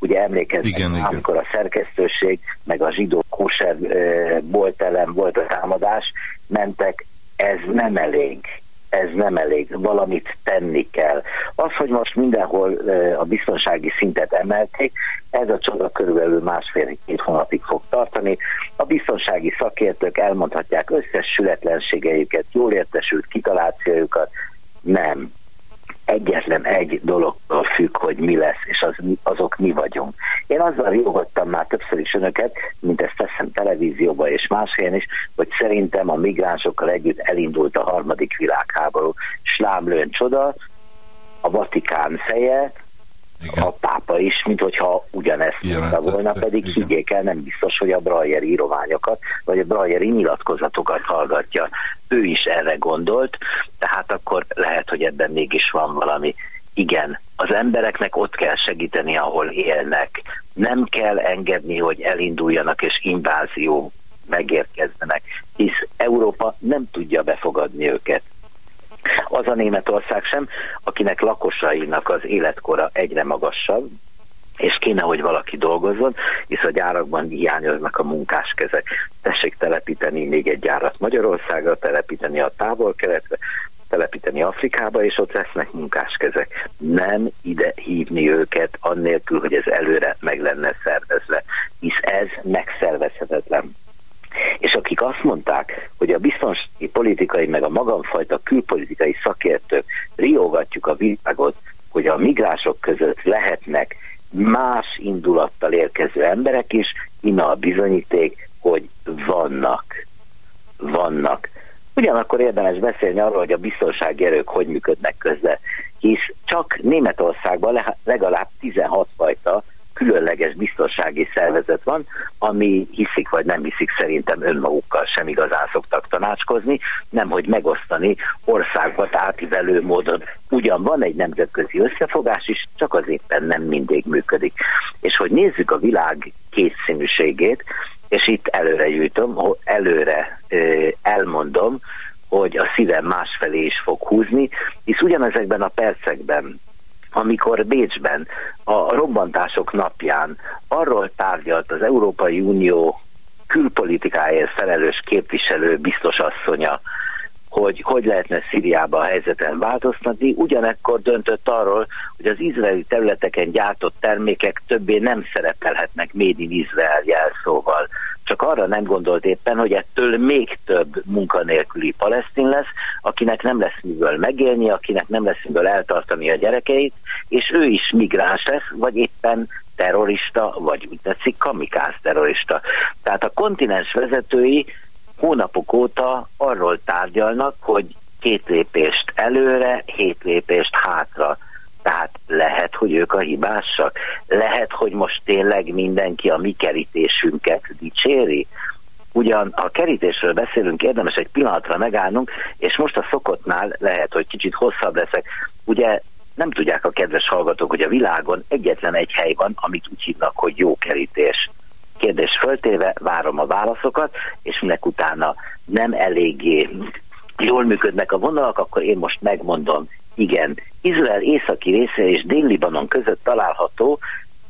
ugye emlékeznek,
Igen, igen.
amikor a szerkesztőség, meg a zsidó kóser bolt ellen volt a támadás, mentek, ez nem elég ez nem elég, valamit tenni kell. Az, hogy most mindenhol a biztonsági szintet emelték, ez a csoda körülbelül másfél-két hónapig fog tartani. A biztonsági szakértők elmondhatják összes sületlenségeiket, jól értesült kitalációjukat, nem. Egyetlen egy dologtól függ, hogy mi lesz, és az, azok mi vagyunk. Én azzal riogattam már többször is önöket, mint ezt teszem televízióban és más helyen is, hogy szerintem a migránsokkal együtt elindult a harmadik világháború. Slámlőn csoda, a Vatikán feje,
Igen.
a pápa is, mint hogyha ugyanezt mondta volna, pedig
igen.
higgyék el, nem biztos, hogy a Brajeri írományokat, vagy a Brajeri nyilatkozatokat hallgatja. Ő is erre gondolt, tehát akkor lehet, hogy ebben mégis van valami. Igen, az embereknek ott kell segíteni, ahol élnek. Nem kell engedni, hogy elinduljanak és invázió megérkezzenek, hisz Európa nem tudja befogadni őket az a Németország sem, akinek lakosainak az életkora egyre magasabb, és kéne, hogy valaki dolgozzon, hisz a gyárakban hiányoznak a munkáskezek. Tessék telepíteni még egy gyárat Magyarországra, telepíteni a távol-keletre, telepíteni Afrikába, és ott lesznek munkáskezek. Nem ide hívni őket annélkül, hogy ez előre meg lenne szervezve, hisz ez megszervezhetetlen és akik azt mondták, hogy a biztonsági politikai meg a magamfajta külpolitikai szakértők riogatjuk a világot, hogy a migránsok között lehetnek más indulattal érkező emberek is, innen a bizonyíték, hogy vannak. Vannak. Ugyanakkor érdemes beszélni arról, hogy a biztonsági erők hogy működnek közben, hisz csak Németországban le- legalább 16 fajta különleges biztonsági szervezet van, ami hiszik vagy nem hiszik, szerintem önmagukkal sem igazán szoktak tanácskozni, nem hogy megosztani országot átívelő módon. Ugyan van egy nemzetközi összefogás is, csak az éppen nem mindig működik. És hogy nézzük a világ kétszínűségét, és itt előre ho- előre elmondom, hogy a szívem másfelé is fog húzni, hisz ugyanezekben a percekben, amikor Bécsben a robbantások napján arról tárgyalt az Európai Unió külpolitikáért felelős képviselő biztosasszonya, hogy hogy lehetne Szíriába a helyzeten változtatni, ugyanekkor döntött arról, hogy az izraeli területeken gyártott termékek többé nem szerepelhetnek Made in Israel jelszóval. Csak arra nem gondolt éppen, hogy ettől még több munkanélküli palesztin lesz, akinek nem lesz miből megélni, akinek nem lesz miből eltartani a gyerekeit, és ő is migráns lesz, vagy éppen terrorista, vagy mit tetszik, kamikáz terrorista. Tehát a kontinens vezetői hónapok óta arról tárgyalnak, hogy két lépést előre, hét lépést hátra. Lehet, hogy ők a hibásak? Lehet, hogy most tényleg mindenki a mi kerítésünket dicséri? Ugyan a kerítésről beszélünk, érdemes egy pillanatra megállnunk, és most a szokottnál lehet, hogy kicsit hosszabb leszek. Ugye nem tudják a kedves hallgatók, hogy a világon egyetlen egy hely van, amit úgy hívnak, hogy jó kerítés kérdés föltéve, várom a válaszokat, és minek utána nem eléggé jól működnek a vonalak, akkor én most megmondom, igen, Izrael északi része és Dél-Libanon között található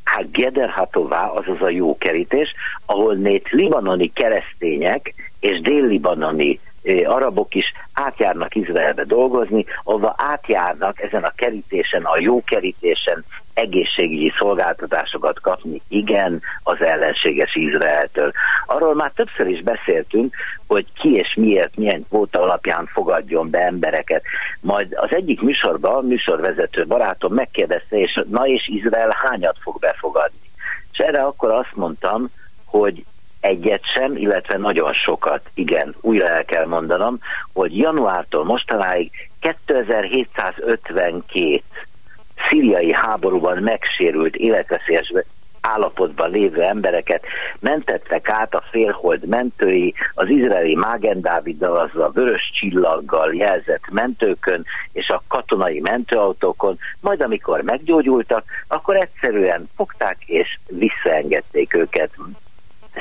hát Gederhatová, azaz a jó kerítés, ahol nét libanoni keresztények és dél-libanoni arabok is átjárnak Izraelbe dolgozni, ahova átjárnak ezen a kerítésen, a jó kerítésen egészségügyi szolgáltatásokat kapni, igen, az ellenséges Izraeltől. Arról már többször is beszéltünk, hogy ki és miért, milyen kvóta alapján fogadjon be embereket. Majd az egyik műsorban a műsorvezető barátom megkérdezte, és na és Izrael hányat fog befogadni? És erre akkor azt mondtam, hogy egyet sem, illetve nagyon sokat, igen, újra el kell mondanom, hogy januártól mostanáig 2752 szíriai háborúban megsérült életveszélyes állapotban lévő embereket mentettek át a félhold mentői, az izraeli Mágen Dáviddal, az a vörös csillaggal jelzett mentőkön és a katonai mentőautókon, majd amikor meggyógyultak, akkor egyszerűen fogták és visszaengedték őket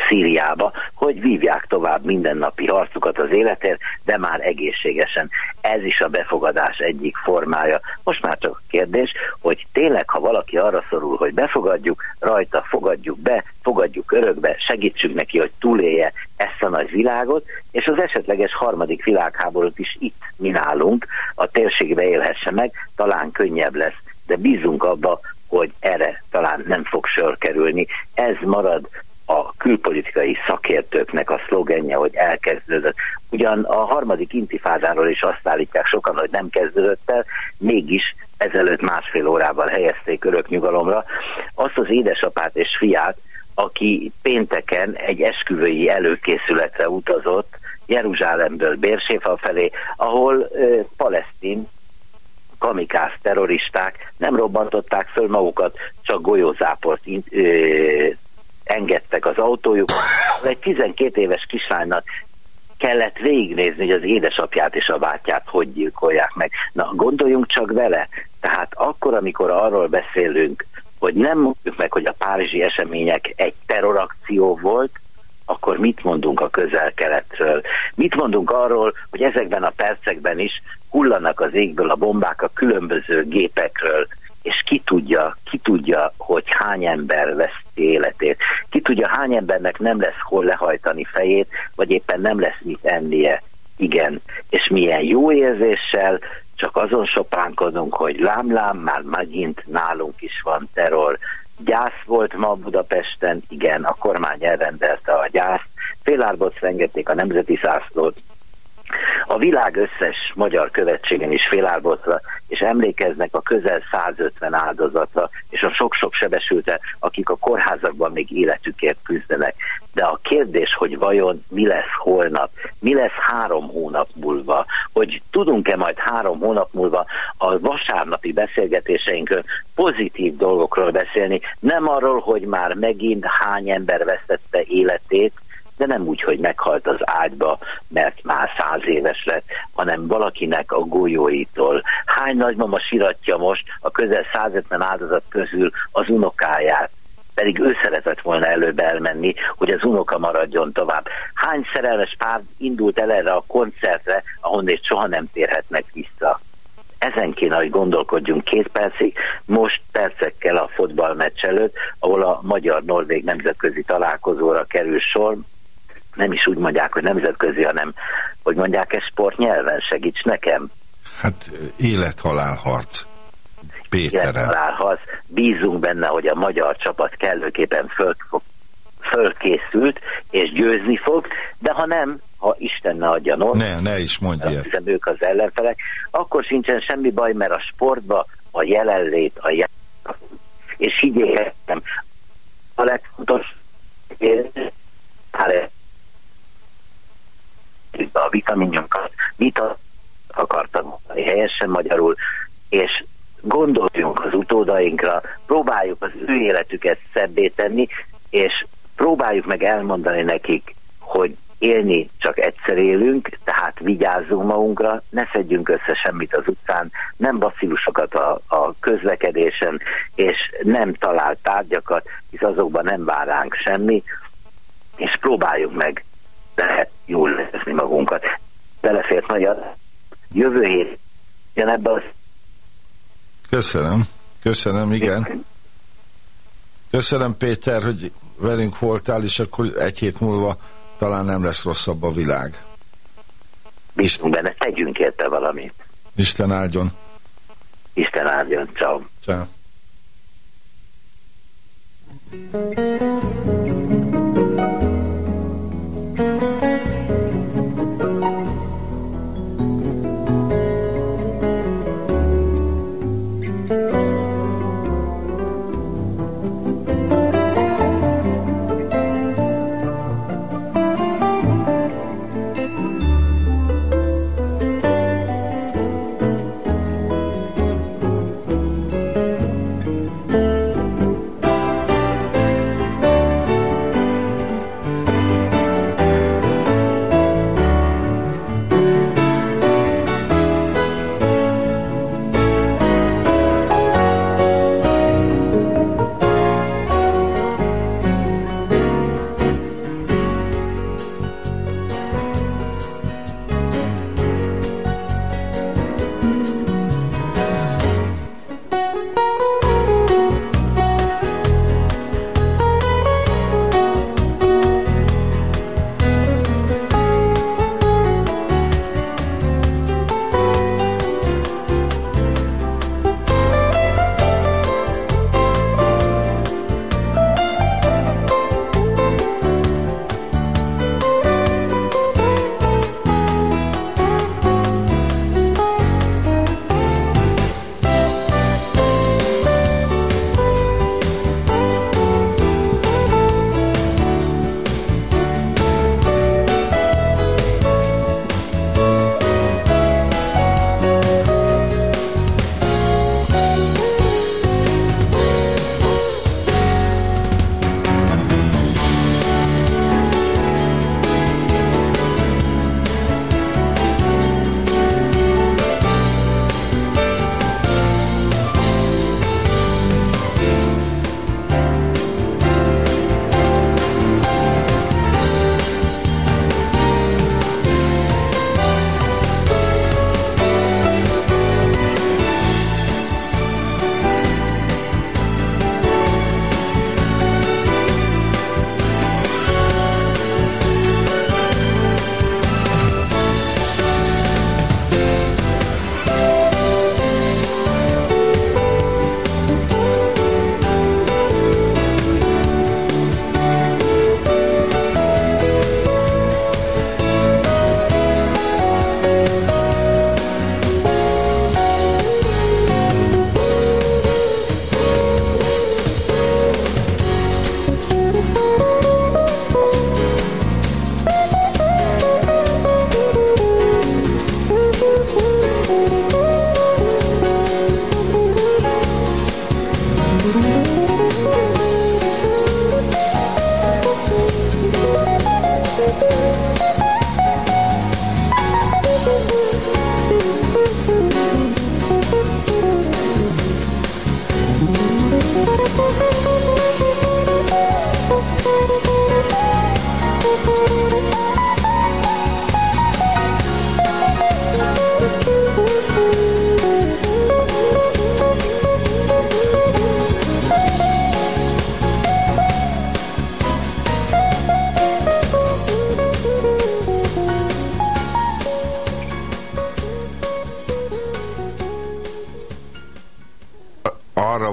Szíriába, hogy vívják tovább mindennapi harcukat az életért, de már egészségesen. Ez is a befogadás egyik formája. Most már csak a kérdés, hogy tényleg, ha valaki arra szorul, hogy befogadjuk, rajta fogadjuk be, fogadjuk örökbe, segítsük neki, hogy túlélje ezt a nagy világot, és az esetleges harmadik világháborút is itt mi nálunk, a térségbe élhesse meg, talán könnyebb lesz, de bízunk abba, hogy erre talán nem fog sor kerülni. Ez marad a külpolitikai szakértőknek a szlogenje, hogy elkezdődött. Ugyan a harmadik intifádáról is azt állítják sokan, hogy nem kezdődött el, mégis ezelőtt másfél órával helyezték öröknyugalomra azt az édesapát és fiát, aki pénteken egy esküvői előkészületre utazott Jeruzsálemből Bérséfa felé, ahol ö, palesztin kamikáz terroristák nem robbantották föl magukat, csak golyózáport engedtek az autójuk. Egy 12 éves kislánynak kellett végignézni, hogy az édesapját és a bátyát hogy gyilkolják meg. Na, gondoljunk csak vele. Tehát akkor, amikor arról beszélünk, hogy nem mondjuk meg, hogy a párizsi események egy terrorakció volt, akkor mit mondunk a közel-keletről? Mit mondunk arról, hogy ezekben a percekben is hullanak az égből a bombák a különböző gépekről, és ki tudja, ki tudja, hogy hány ember veszti életét. Ki tudja, hány embernek nem lesz hol lehajtani fejét, vagy éppen nem lesz mit ennie. Igen, és milyen jó érzéssel, csak azon sopánkodunk, hogy lám-lám, már megint nálunk is van terror. Gyász volt ma Budapesten, igen, a kormány elrendelte a gyászt, félárbot rengették a nemzeti zászlót, a világ összes magyar követségen is félállbotra, és emlékeznek a közel 150 áldozatra, és a sok-sok sebesülte, akik a kórházakban még életükért küzdenek. De a kérdés, hogy vajon mi lesz holnap, mi lesz három hónap múlva, hogy tudunk-e majd három hónap múlva a vasárnapi beszélgetéseinkről pozitív dolgokról beszélni, nem arról, hogy már megint hány ember vesztette életét, de nem úgy, hogy meghalt az ágyba, mert már száz éves lett, hanem valakinek a golyóitól. Hány nagymama siratja most a közel 150 áldozat közül az unokáját? pedig ő szeretett volna előbb elmenni, hogy az unoka maradjon tovább. Hány szerelmes pár indult el erre a koncertre, ahonnét soha nem térhetnek vissza? Ezen kéne, hogy gondolkodjunk két percig, most percekkel a fotballmeccs előtt, ahol a magyar-norvég nemzetközi találkozóra kerül sor, nem is úgy mondják, hogy nemzetközi, hanem hogy mondják ez sportnyelven, segíts nekem.
Hát élet-halál harc. Péterem.
Élet-halál Bízunk benne, hogy a magyar csapat kellőképpen föl, fölkészült, és győzni fog, de ha nem, ha Isten ne adja no,
Ne, ne is mondj ilyet.
hiszen ők az ellenfelek, akkor sincsen semmi baj, mert a sportba a jelenlét, a jelen... és higgyék nekem, legfontosabb a vitaminunkat, mit akartam mondani? Helyesen magyarul, és gondoljunk az utódainkra, próbáljuk az ő életüket szebbé tenni, és próbáljuk meg elmondani nekik, hogy élni csak egyszer élünk, tehát vigyázzunk magunkra, ne szedjünk össze semmit az utcán, nem bacillusokat a, a közlekedésen, és nem talált tárgyakat, hisz azokban nem vár semmi, és próbáljuk meg lehet jól érezni magunkat. Belefért magyar. Jövő hét jön ebbe az...
Köszönöm. Köszönöm, igen. Köszönöm, Péter, hogy velünk voltál, és akkor egy hét múlva talán nem lesz rosszabb a világ.
Bízunk benne, tegyünk érte valamit.
Isten áldjon.
Isten áldjon, ciao.
Ciao.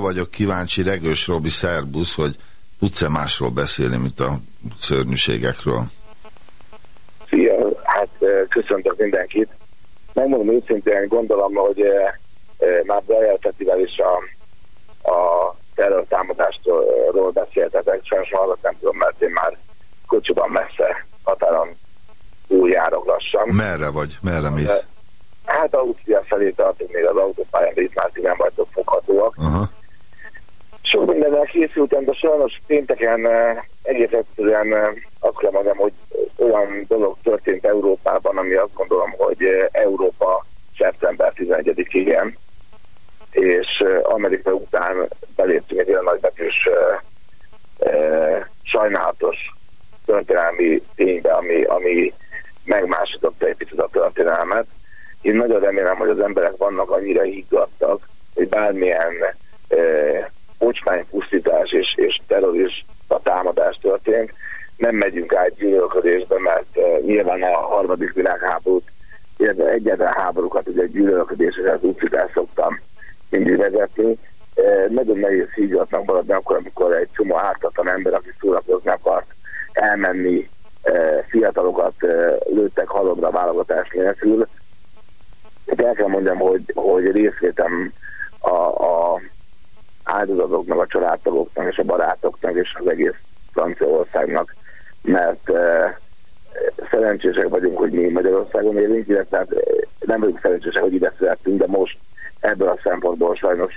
Vagyok kíváncsi, Regős Robi Szerbusz, hogy tudsz-e másról beszélni, mint a szörnyűségekről?
Szia, hát köszöntök mindenkit. Megmondom őszintén, gondolom, hogy már Fesztivál is a, a terrortámadástól beszéltetek, sajnos hallgat nem tudom, mert én már kocsiban messze határon túl járok lassan.
Merre vagy? Merre mész?
Hát Ausztria felé tartunk még az autópályán, de itt már ti nem vagytok foghatóak.
Aha.
Sok mindennel készültem, de sajnos pénteken eh, egész egyszerűen eh, azt kell mondjam, hogy olyan dolog történt Európában, ami azt gondolom, hogy eh, Európa szeptember 11-igen, és Amerika után beléptünk egy olyan nagybetűs sajnálatos történelmi ténybe, ami, ami megmásította egy picit a történelmet. Én nagyon remélem, hogy az emberek vannak annyira higgadtak, hogy bármilyen ocsmánypusztítás és, és terrorista támadás történt, nem megyünk át gyűlölködésbe, mert eh, nyilván a harmadik világháborút, illetve egyetlen háborúkat ugye gyűlölködésre úgy szoktam mindig vezetni. Eh, nagyon nehéz higgadnak maradni akkor, amikor egy csomó ártatlan ember, aki szórakozni akart, elmenni, eh, fiatalokat lőttek halomra válogatás nélkül. Itt el kell mondjam, hogy, hogy részvétem a, a áldozatoknak, a családtagoknak és a barátoknak és az egész Franciaországnak, mert eh, szerencsések vagyunk, hogy mi Magyarországon élünk, illetve hát, eh, nem vagyunk szerencsések, hogy ide születtünk, de most ebből a szempontból sajnos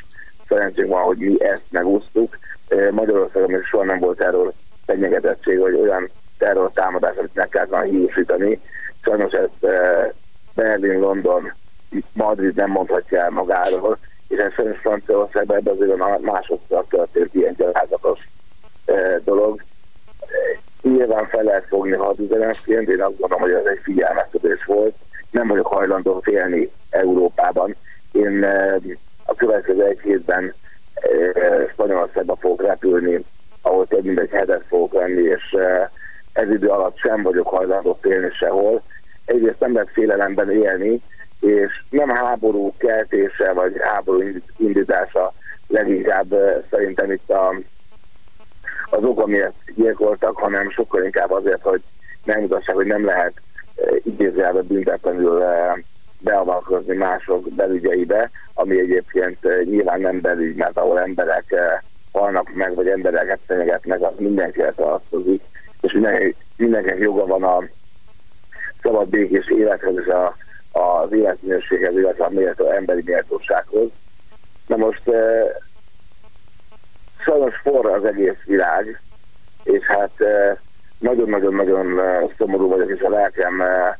szerencsénk van, hogy mi ezt megúsztuk. Eh, Magyarországon még soha nem volt erről fenyegetettség, vagy olyan terror támadás, amit meg kellett volna hírsítani. Sajnos ezt Berlin, London, Madrid nem mondhatja el magáról, ez sajnos Franciaországban ebben azért a másodszor történt ilyen gyalázatos eh, dolog. Eh, Nyilván fel lehet fogni hadüzenesként, én azt gondolom, hogy ez egy figyelmeztetés volt. Nem vagyok hajlandó félni Európában. Én eh, a következő egy hétben eh, Spanyolországba fogok repülni, ahol több mint egy fogok lenni, és eh, ez idő alatt sem vagyok hajlandó félni sehol. Egyrészt nem lehet félelemben élni, és nem háború keltése, vagy háború indítása leginkább szerintem itt a, az ok, amiért gyilkoltak, hanem sokkal inkább azért, hogy megmutassák, hogy nem lehet eh, idézőjelben büntetlenül beavatkozni mások belügyeibe, ami egyébként nyilván nem belügy, mert ahol emberek halnak meg, vagy embereket fenyegetnek, az mindenkire tartozik, és mindenki, mindenkinek joga van a szabad békés élethez és a, az életminőséghez, illetve a méltó, emberi méltósághoz. Na most eh, sajnos forra az egész világ, és hát eh, nagyon-nagyon-nagyon eh, szomorú vagyok, és a lelkem, eh,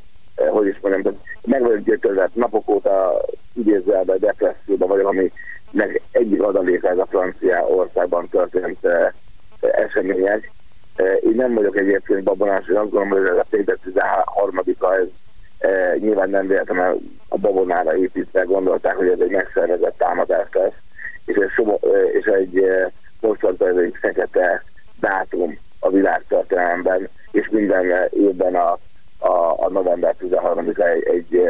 hogy is mondjam, meg vagyok gyötörve, napok óta idézőjelben depresszióban vagyok, ami meg egyik adaléka ez a francia országban történt eh, események. Én nem vagyok egyébként babonás, én azt gondolom, hogy ez a péntek 13-a, ez eh, nyilván nem véletlenül a babonára építve gondolták, hogy ez egy megszervezett támadás lesz, és, ez somo, eh, és egy eh, mostantól egy fekete dátum a világtörténelemben, és minden évben a, a, a november 13-a egy, egy,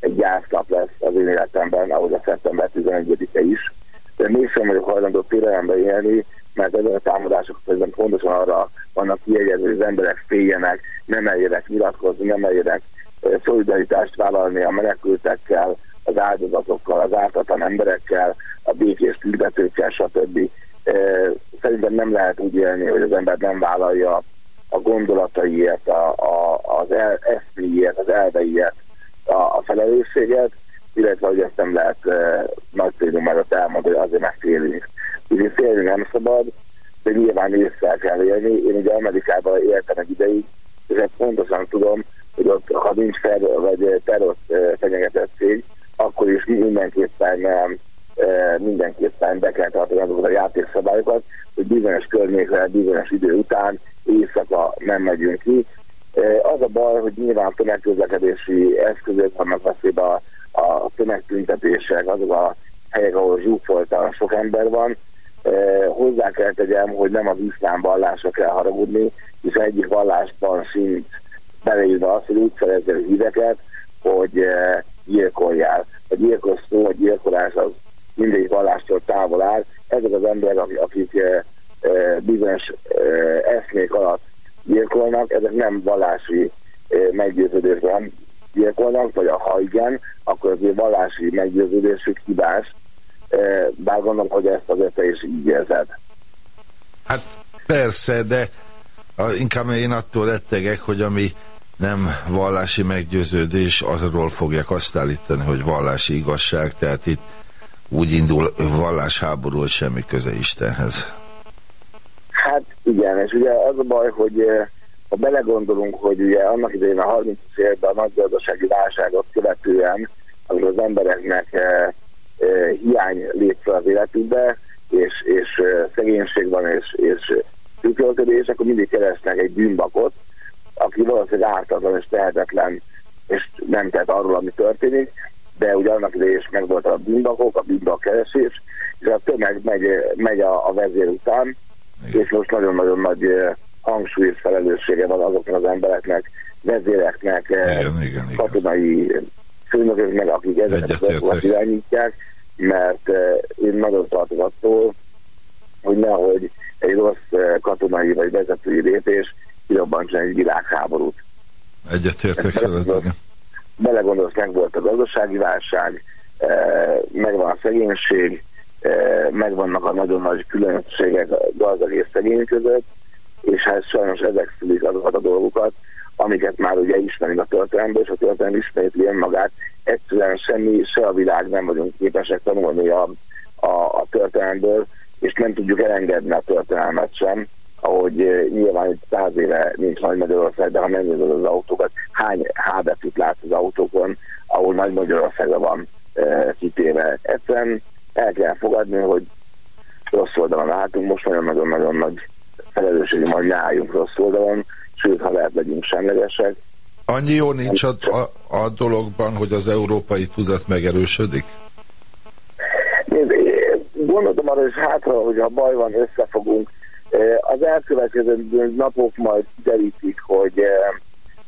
egy gyásznap lesz az én életemben, ahogy a szeptember 11-e is. De mégsem vagyok hajlandó félelembe élni, mert ezek a támadások szerintem pontosan arra vannak kiegyezve, hogy az emberek féljenek, nem eljenek nyilatkozni, nem eljenek szolidaritást vállalni a menekültekkel, az áldozatokkal, az ártatlan emberekkel, a békés tüntetőkkel, stb. Szerintem nem lehet úgy élni, hogy az ember nem vállalja a gondolataiért, a, a, az el, az elveiért a, a felelősséget, illetve hogy ezt nem lehet e, nagy célú mellett elmondani, hogy azért meg félünk. Úgyhogy félni nem szabad, de nyilván észre kell élni. Én ugye Amerikában éltem egy ideig, és ezt pontosan tudom, hogy ott, ha nincs fel, vagy terror e, fenyegetettség, akkor is mindenképpen e, e, mindenképpen be kell tartani azokat a játékszabályokat, hogy bizonyos környékre, bizonyos idő után éjszaka nem megyünk ki. Az a baj, hogy nyilván tömegközlekedési eszközök vannak veszélybe a, tömegtüntetések, azok a helyek, ahol zsúfoltan sok ember van. Hozzá kell tegyem, hogy nem az iszlám vallásra kell haragudni, hiszen egyik vallásban sincs beleírva az, hogy úgy szerezzel híveket, hogy e, gyilkoljál. A gyilkos szó, a gyilkolás az mindegyik vallástól távol áll, ezek az emberek, akik, akik eh, eh, bizonyos eh, eszmék alatt gyilkolnak, ezek nem vallási eh, meggyőződésben gyilkolnak, vagy ha igen, akkor azért vallási meggyőződésük hibás, eh, bár gondolom, hogy ezt azért te is így érzed.
Hát persze, de a, inkább én attól rettegek, hogy ami nem vallási meggyőződés, arról fogják azt állítani, hogy vallási igazság, tehát itt úgy indul vallásháború, hogy semmi köze Istenhez.
Hát igen, és ugye az a baj, hogy eh, ha belegondolunk, hogy ugye annak idején a 30 évben a nagy gazdasági válságot követően, amikor az embereknek eh, eh, hiány lép fel az életükbe, és, és szegénység van, és, és szűkölködés, akkor mindig keresnek egy bűnbakot, aki valószínűleg ártatlan és tehetetlen, és nem tehet arról, ami történik, de ugye annak idején is megvolt a bűnbakok, a bűnbak keresés, és a tömeg megy, megy a, a vezér után, és most nagyon-nagyon nagy hangsúly és felelőssége van azoknak az embereknek, vezéreknek,
Igen, igen,
katonai főnököknek, akik ezeket a irányítják, mert én nagyon tartok attól, hogy nehogy egy rossz katonai vagy vezetői lépés kirobbantson egy világháborút.
Egyetértek veled,
belegondolsz, meg volt a gazdasági válság, eh, megvan a szegénység, eh, megvannak a nagyon nagy különbségek a gazdag és szegény között, és hát sajnos ezek szülik azokat a dolgokat, amiket már ugye ismerünk a történelemből, és a történelem ismétli önmagát. Egyszerűen semmi, se a világ nem vagyunk képesek tanulni a, a, a történelemből, és nem tudjuk elengedni a történelmet sem, ahogy eh, nyilván itt száz éve nincs Nagy Magyarország, de ha megnézed az autókat, hány H betűt látsz az autókon, ahol Nagy Magyarországra van e, kitéve. Egyszerűen el kell fogadni, hogy rossz oldalon álltunk, most nagyon-nagyon-nagyon nagy felelősség, hogy ne álljunk rossz oldalon, sőt, ha lehet, legyünk semlegesek.
Annyi jó nincs a, a, a dologban, hogy az európai tudat megerősödik?
Nézd, én gondoltam arra, hogy ha baj van, összefogunk. Az elkövetkező napok majd derítik, hogy,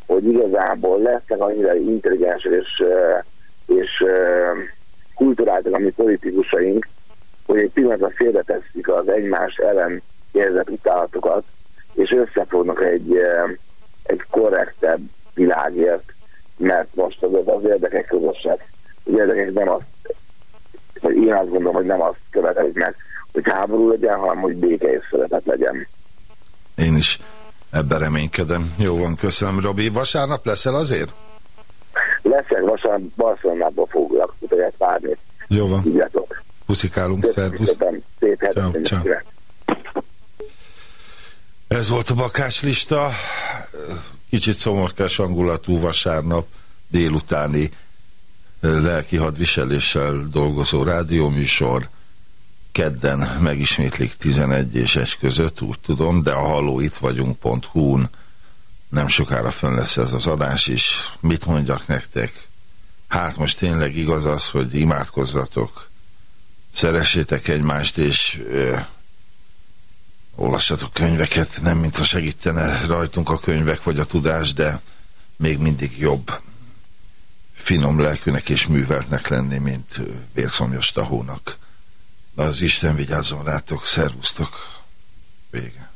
hogy igazából lesznek annyira intelligensek és, és kulturáltak a mi politikusaink, hogy egy pillanatra félreteszik az egymás ellen érzett utálatokat, és összefognak egy, egy korrektebb világért, mert most az, az érdekek közösek. Az érdekek nem azt én azt gondolom, hogy nem azt követelik meg, hogy háború legyen, hanem hogy béke és szeretet legyen.
Én is ebben reménykedem. Jó van, köszönöm, Robi. Vasárnap leszel azért?
Leszek vasárnap Barcelonából foglak utaját várni.
Jó van.
Tudjátok.
Puszikálunk, szervusz.
Szép hetet.
Ez volt a bakáslista. Kicsit szomorkás hangulatú vasárnap délutáni lelki hadviseléssel dolgozó rádióműsor. Kedden megismétlik 11 és 1 között, úgy tudom, de a halló itt vagyunk.hu-n nem sokára fönn lesz ez az adás is. Mit mondjak nektek? Hát most tényleg igaz az, hogy imádkozzatok, szeressétek egymást, és ö, olvassatok könyveket, nem mintha segítene rajtunk a könyvek vagy a tudás, de még mindig jobb finom lelkűnek és műveltnek lenni, mint vérszomjas tahónak. Az Isten vigyázzon rátok, szervusztok! Vége.